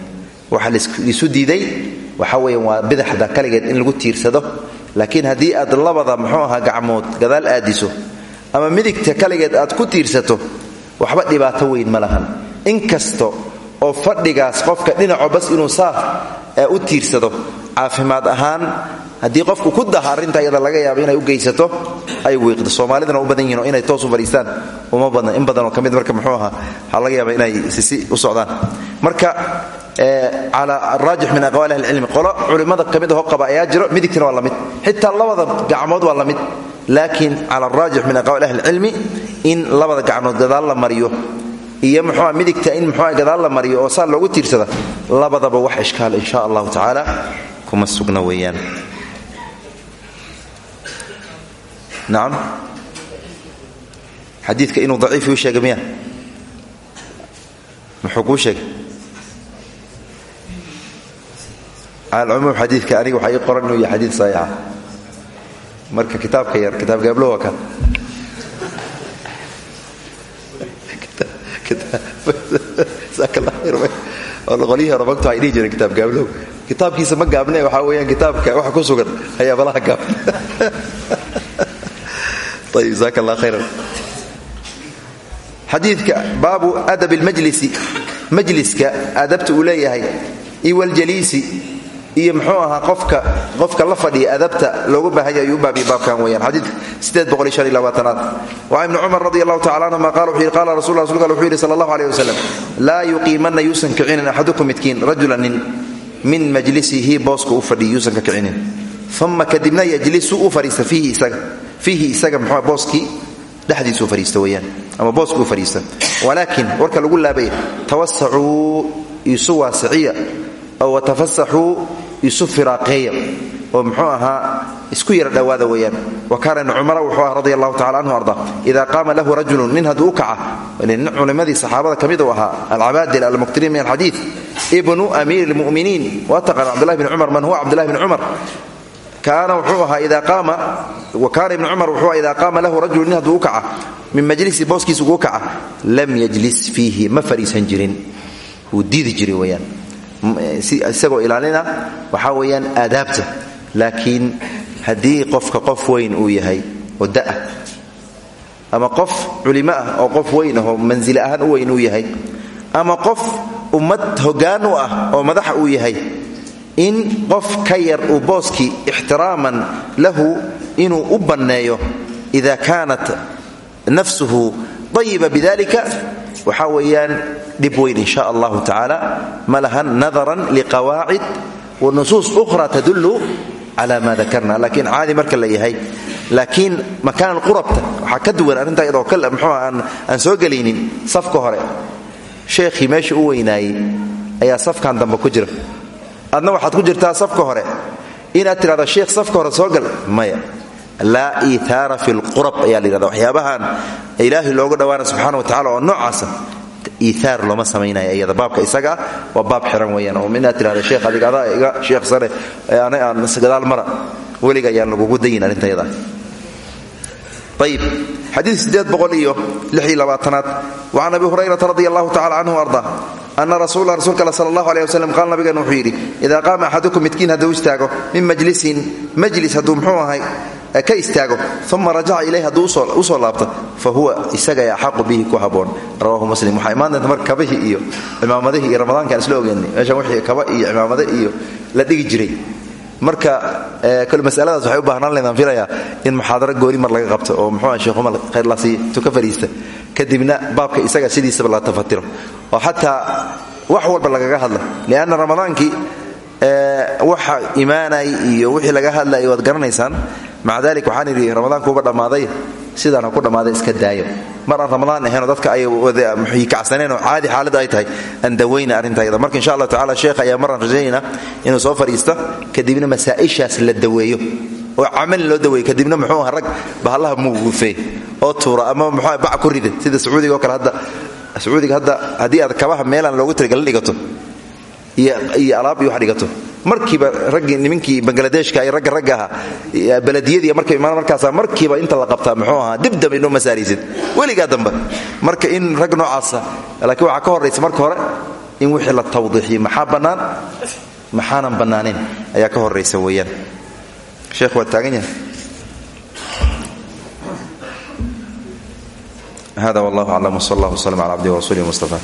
Waxa laisu diiday waxa weeyaan waa bidaxda kaligeed in lagu tiirsado. Laakiin haddii aad labada muxuu ahaa gacmood gadaal aadiso ama midigta kaligeed aad ku tiirsato waxba dhibaato weyn ma lahan. Inkasto oo fadhigaas qofka dhinaco bas inuu saaf u tiirsado caafimaad ahaan haddii qofku ku daha arrinta iyada laga yaabo inay u geysato ay wiiqdo. Soomaalidana u badan yihiin oo inay toos u fadhiistaan. Uma badna in badanoo ka mid marka muxuu waxaa laga yaaba inay sisi u socdaan. Marka cala araajix min aqwaali ahli cilmi qolo culimmada ka mid qaba ayaa jiro. midigtina waa la mid. xitaa labada gacmood waa la mid. laakiin cala araajix min aqwaali ahli cilmi in labada gacmood gadaal la mariyo. iyo muxuua midigta in muxua gadaal la mariyo oo saa loogu tiirsada. labadaba wax ishkaal insha allahu tacaala kuma sugna weeyaan. Nacam xadiidka inuu daciif uu sheegay muxuu kuu sheegay cala alcumuum xadiidka aniga waxaa ii qoran yahay xadiid saxiixa. Marka kitaabka yar kitaab gaablo waa kan qolyihii hore magtu ay dhihi jireen kitaab gaablow kitaabkiisa ma gaabne waxaa weyaan kitaabka waxa ku sugan ayaa balaha gaab ayib jasaaka allah khayran. Xadiidka baabu adab lmajlisi majliska adabta uu leeyahay iwaljaliisi iyo muxuu ahaa qofka qofka la fadhiya adabta loogu baahanya ayuu u baabiya baabkan weyaan xadiidka aad wa ibni cumar radi allahu tacala anhuma qala wuxuu yidhi qala rasul rasulka wuxuu yidhi sala allahu aleyh wasalam laa yuqiimanna yuusan kicinin axadukum midkiin rajulan nin min majlisihi booska u fadhiya yuusan ka kicinin. Uma kadibna yajlisu u fariista fiihi isaga muxuu booskii dhexdiisu fariista weyaan ama booskuu fariista walaakin warka lagu laabaya tawasacuu isu waasiciya oo watafasaxuu isu firaaqeeya oo muxuu ahaa isku yara dhowaada weeyaan. Wa kaana ibnu cumara wuxuu ah radi allahu tacala anhu arda ida qaama lahu rajulun nin hadduu u kaca nin culimmadii saxaabada ka mid u ahaa alcabaadil almuktiriin min alxadiid ibnu amiiri lmuminiin waa taqaan cabdullahi bni cumar man huwa cabdullahi bni cumar? Kaana wuxuu ahaa ida qaama wa kaana ibnu cumar wuxuu ida qaama lahu rajulun nin hadduu u kaca min majlisi booskiisa ugu kaca lam yajlis fiihi ma fadhiisan jirin. Wuu diidi jiray weyaan isagoo ilaalina waxaa weeyaan aadaabta. Laakiin haddii qofka qof weyn uu yahay oo da'ah ama qof culimo ah oo qof weyn ah oo mansile ahaan u weyn uu yahay ama qof ummad hoggaan u ah oo madaxa uu yahay in qof ka yar uu booskii ixtiraaman lahu inuu u banneeyo ida kaanat nafsuhu ayiba bidalika waxaa weeyaan dhib weyn in sha allahu tacaala. Ma lahan nadaran liqawaacid wa nusuus ukhra tadullu cala ma dakarna laakiin caadi marka la yahay laakiin makaan qurabta waxaa ka duwan arrintaa iyadoo mxuu aan soo gelaynin safka hore. Sheekhii meesha u weynaayey ayaa safkan dambe ku jira. Adna waxaad ku jirtaa safka hore. Inaad tidhahdo sheekh safka hore laa iitaara fi lqurab ayaa la yidhahda waxyaabahan ilaahay loogu dhowaana subxana wa tacala oo noocaasa iiaar looma samaynaya iyada. Baabka isagaa waa baab xiran weyaan oo inaad tirahda sheekh adig iga sheekh sane ana aan gadaal mara. Weliga ayaan lagugu dayin arrintayada ayib xadiid sideed boqol iyo lix iyo labaatanaad wacan abi hurayrata radi allahu tacala canhu arda ana rasuula rasuulka all sala allahu qaal nabigan wuxuu yidhi idaa qaama axadukum midkiin istaago min majlisin majlis hadduu ahay ka istaago uma rajaca ilayh hadduu u soo laabto fa huwa isaga axaqu bihi ku haboon. Rawahu muslim. Waxaa imaan doonta iyo cimaamadihii iyo ramadaanka aan isla wixii kaba iyo cimaamade iyo la dhigi jiray. Marka kole masaladaas waxay u baahnaan leedaan filayaa in muxaadaro gooni mar laga qabto oo muxuu ah sheekh umar khayrlaasiy intuu ka fadhiista kadibna baabka isaga sidiisaba la tafatiro. Oo xataa wax walba lagaga hadla lianna ramadaankii waxa imaanay iyo wixii laga hadlay waad garanaysaan maca dalik waxaan idhi ramadaankuuba dhammaaday sidaan ha ku dhammaaday iska daayo. Mar aan ramadaan ahaynoo dadka ay kacsaneen oo caadi xaaladda ay tahay aan dawayna arrintayada marka insha allah tacala sheekh ayaa maraan rajaynayna inuu soo fadhiista kadibna masaa'ishaas la daweeyo. Oo camal loo daweeyo kadibna muxuu aha rag bahallaha muugufee oo tuura ama muxuu bac ku rida sida sacuudiga oo kale hadda sacuudiga hadda haddii aad kabaha meelaan loogu tirigalin dhigato iyo alaab iyo wax dhigato markiiba nimankii bangladeshka iyo ragga ragga ahaa baladiyadii markay imaan markaasa markiiba inta la qabtaa muxuu ahaa dib dambe inoo masaaraysid. Weligaa dambe marka in rag noocaasa laakiin waxaa ka horraysa marka hore in wixii la tawdiixiyo maxaa bannaan? Maxaanan bannaanayn ayaa ka horraysa weeyaan. Sheekh waa taagan yahay. Hada wallahu aclam wsal allah wslm cala cabdihi warasuulih mustafa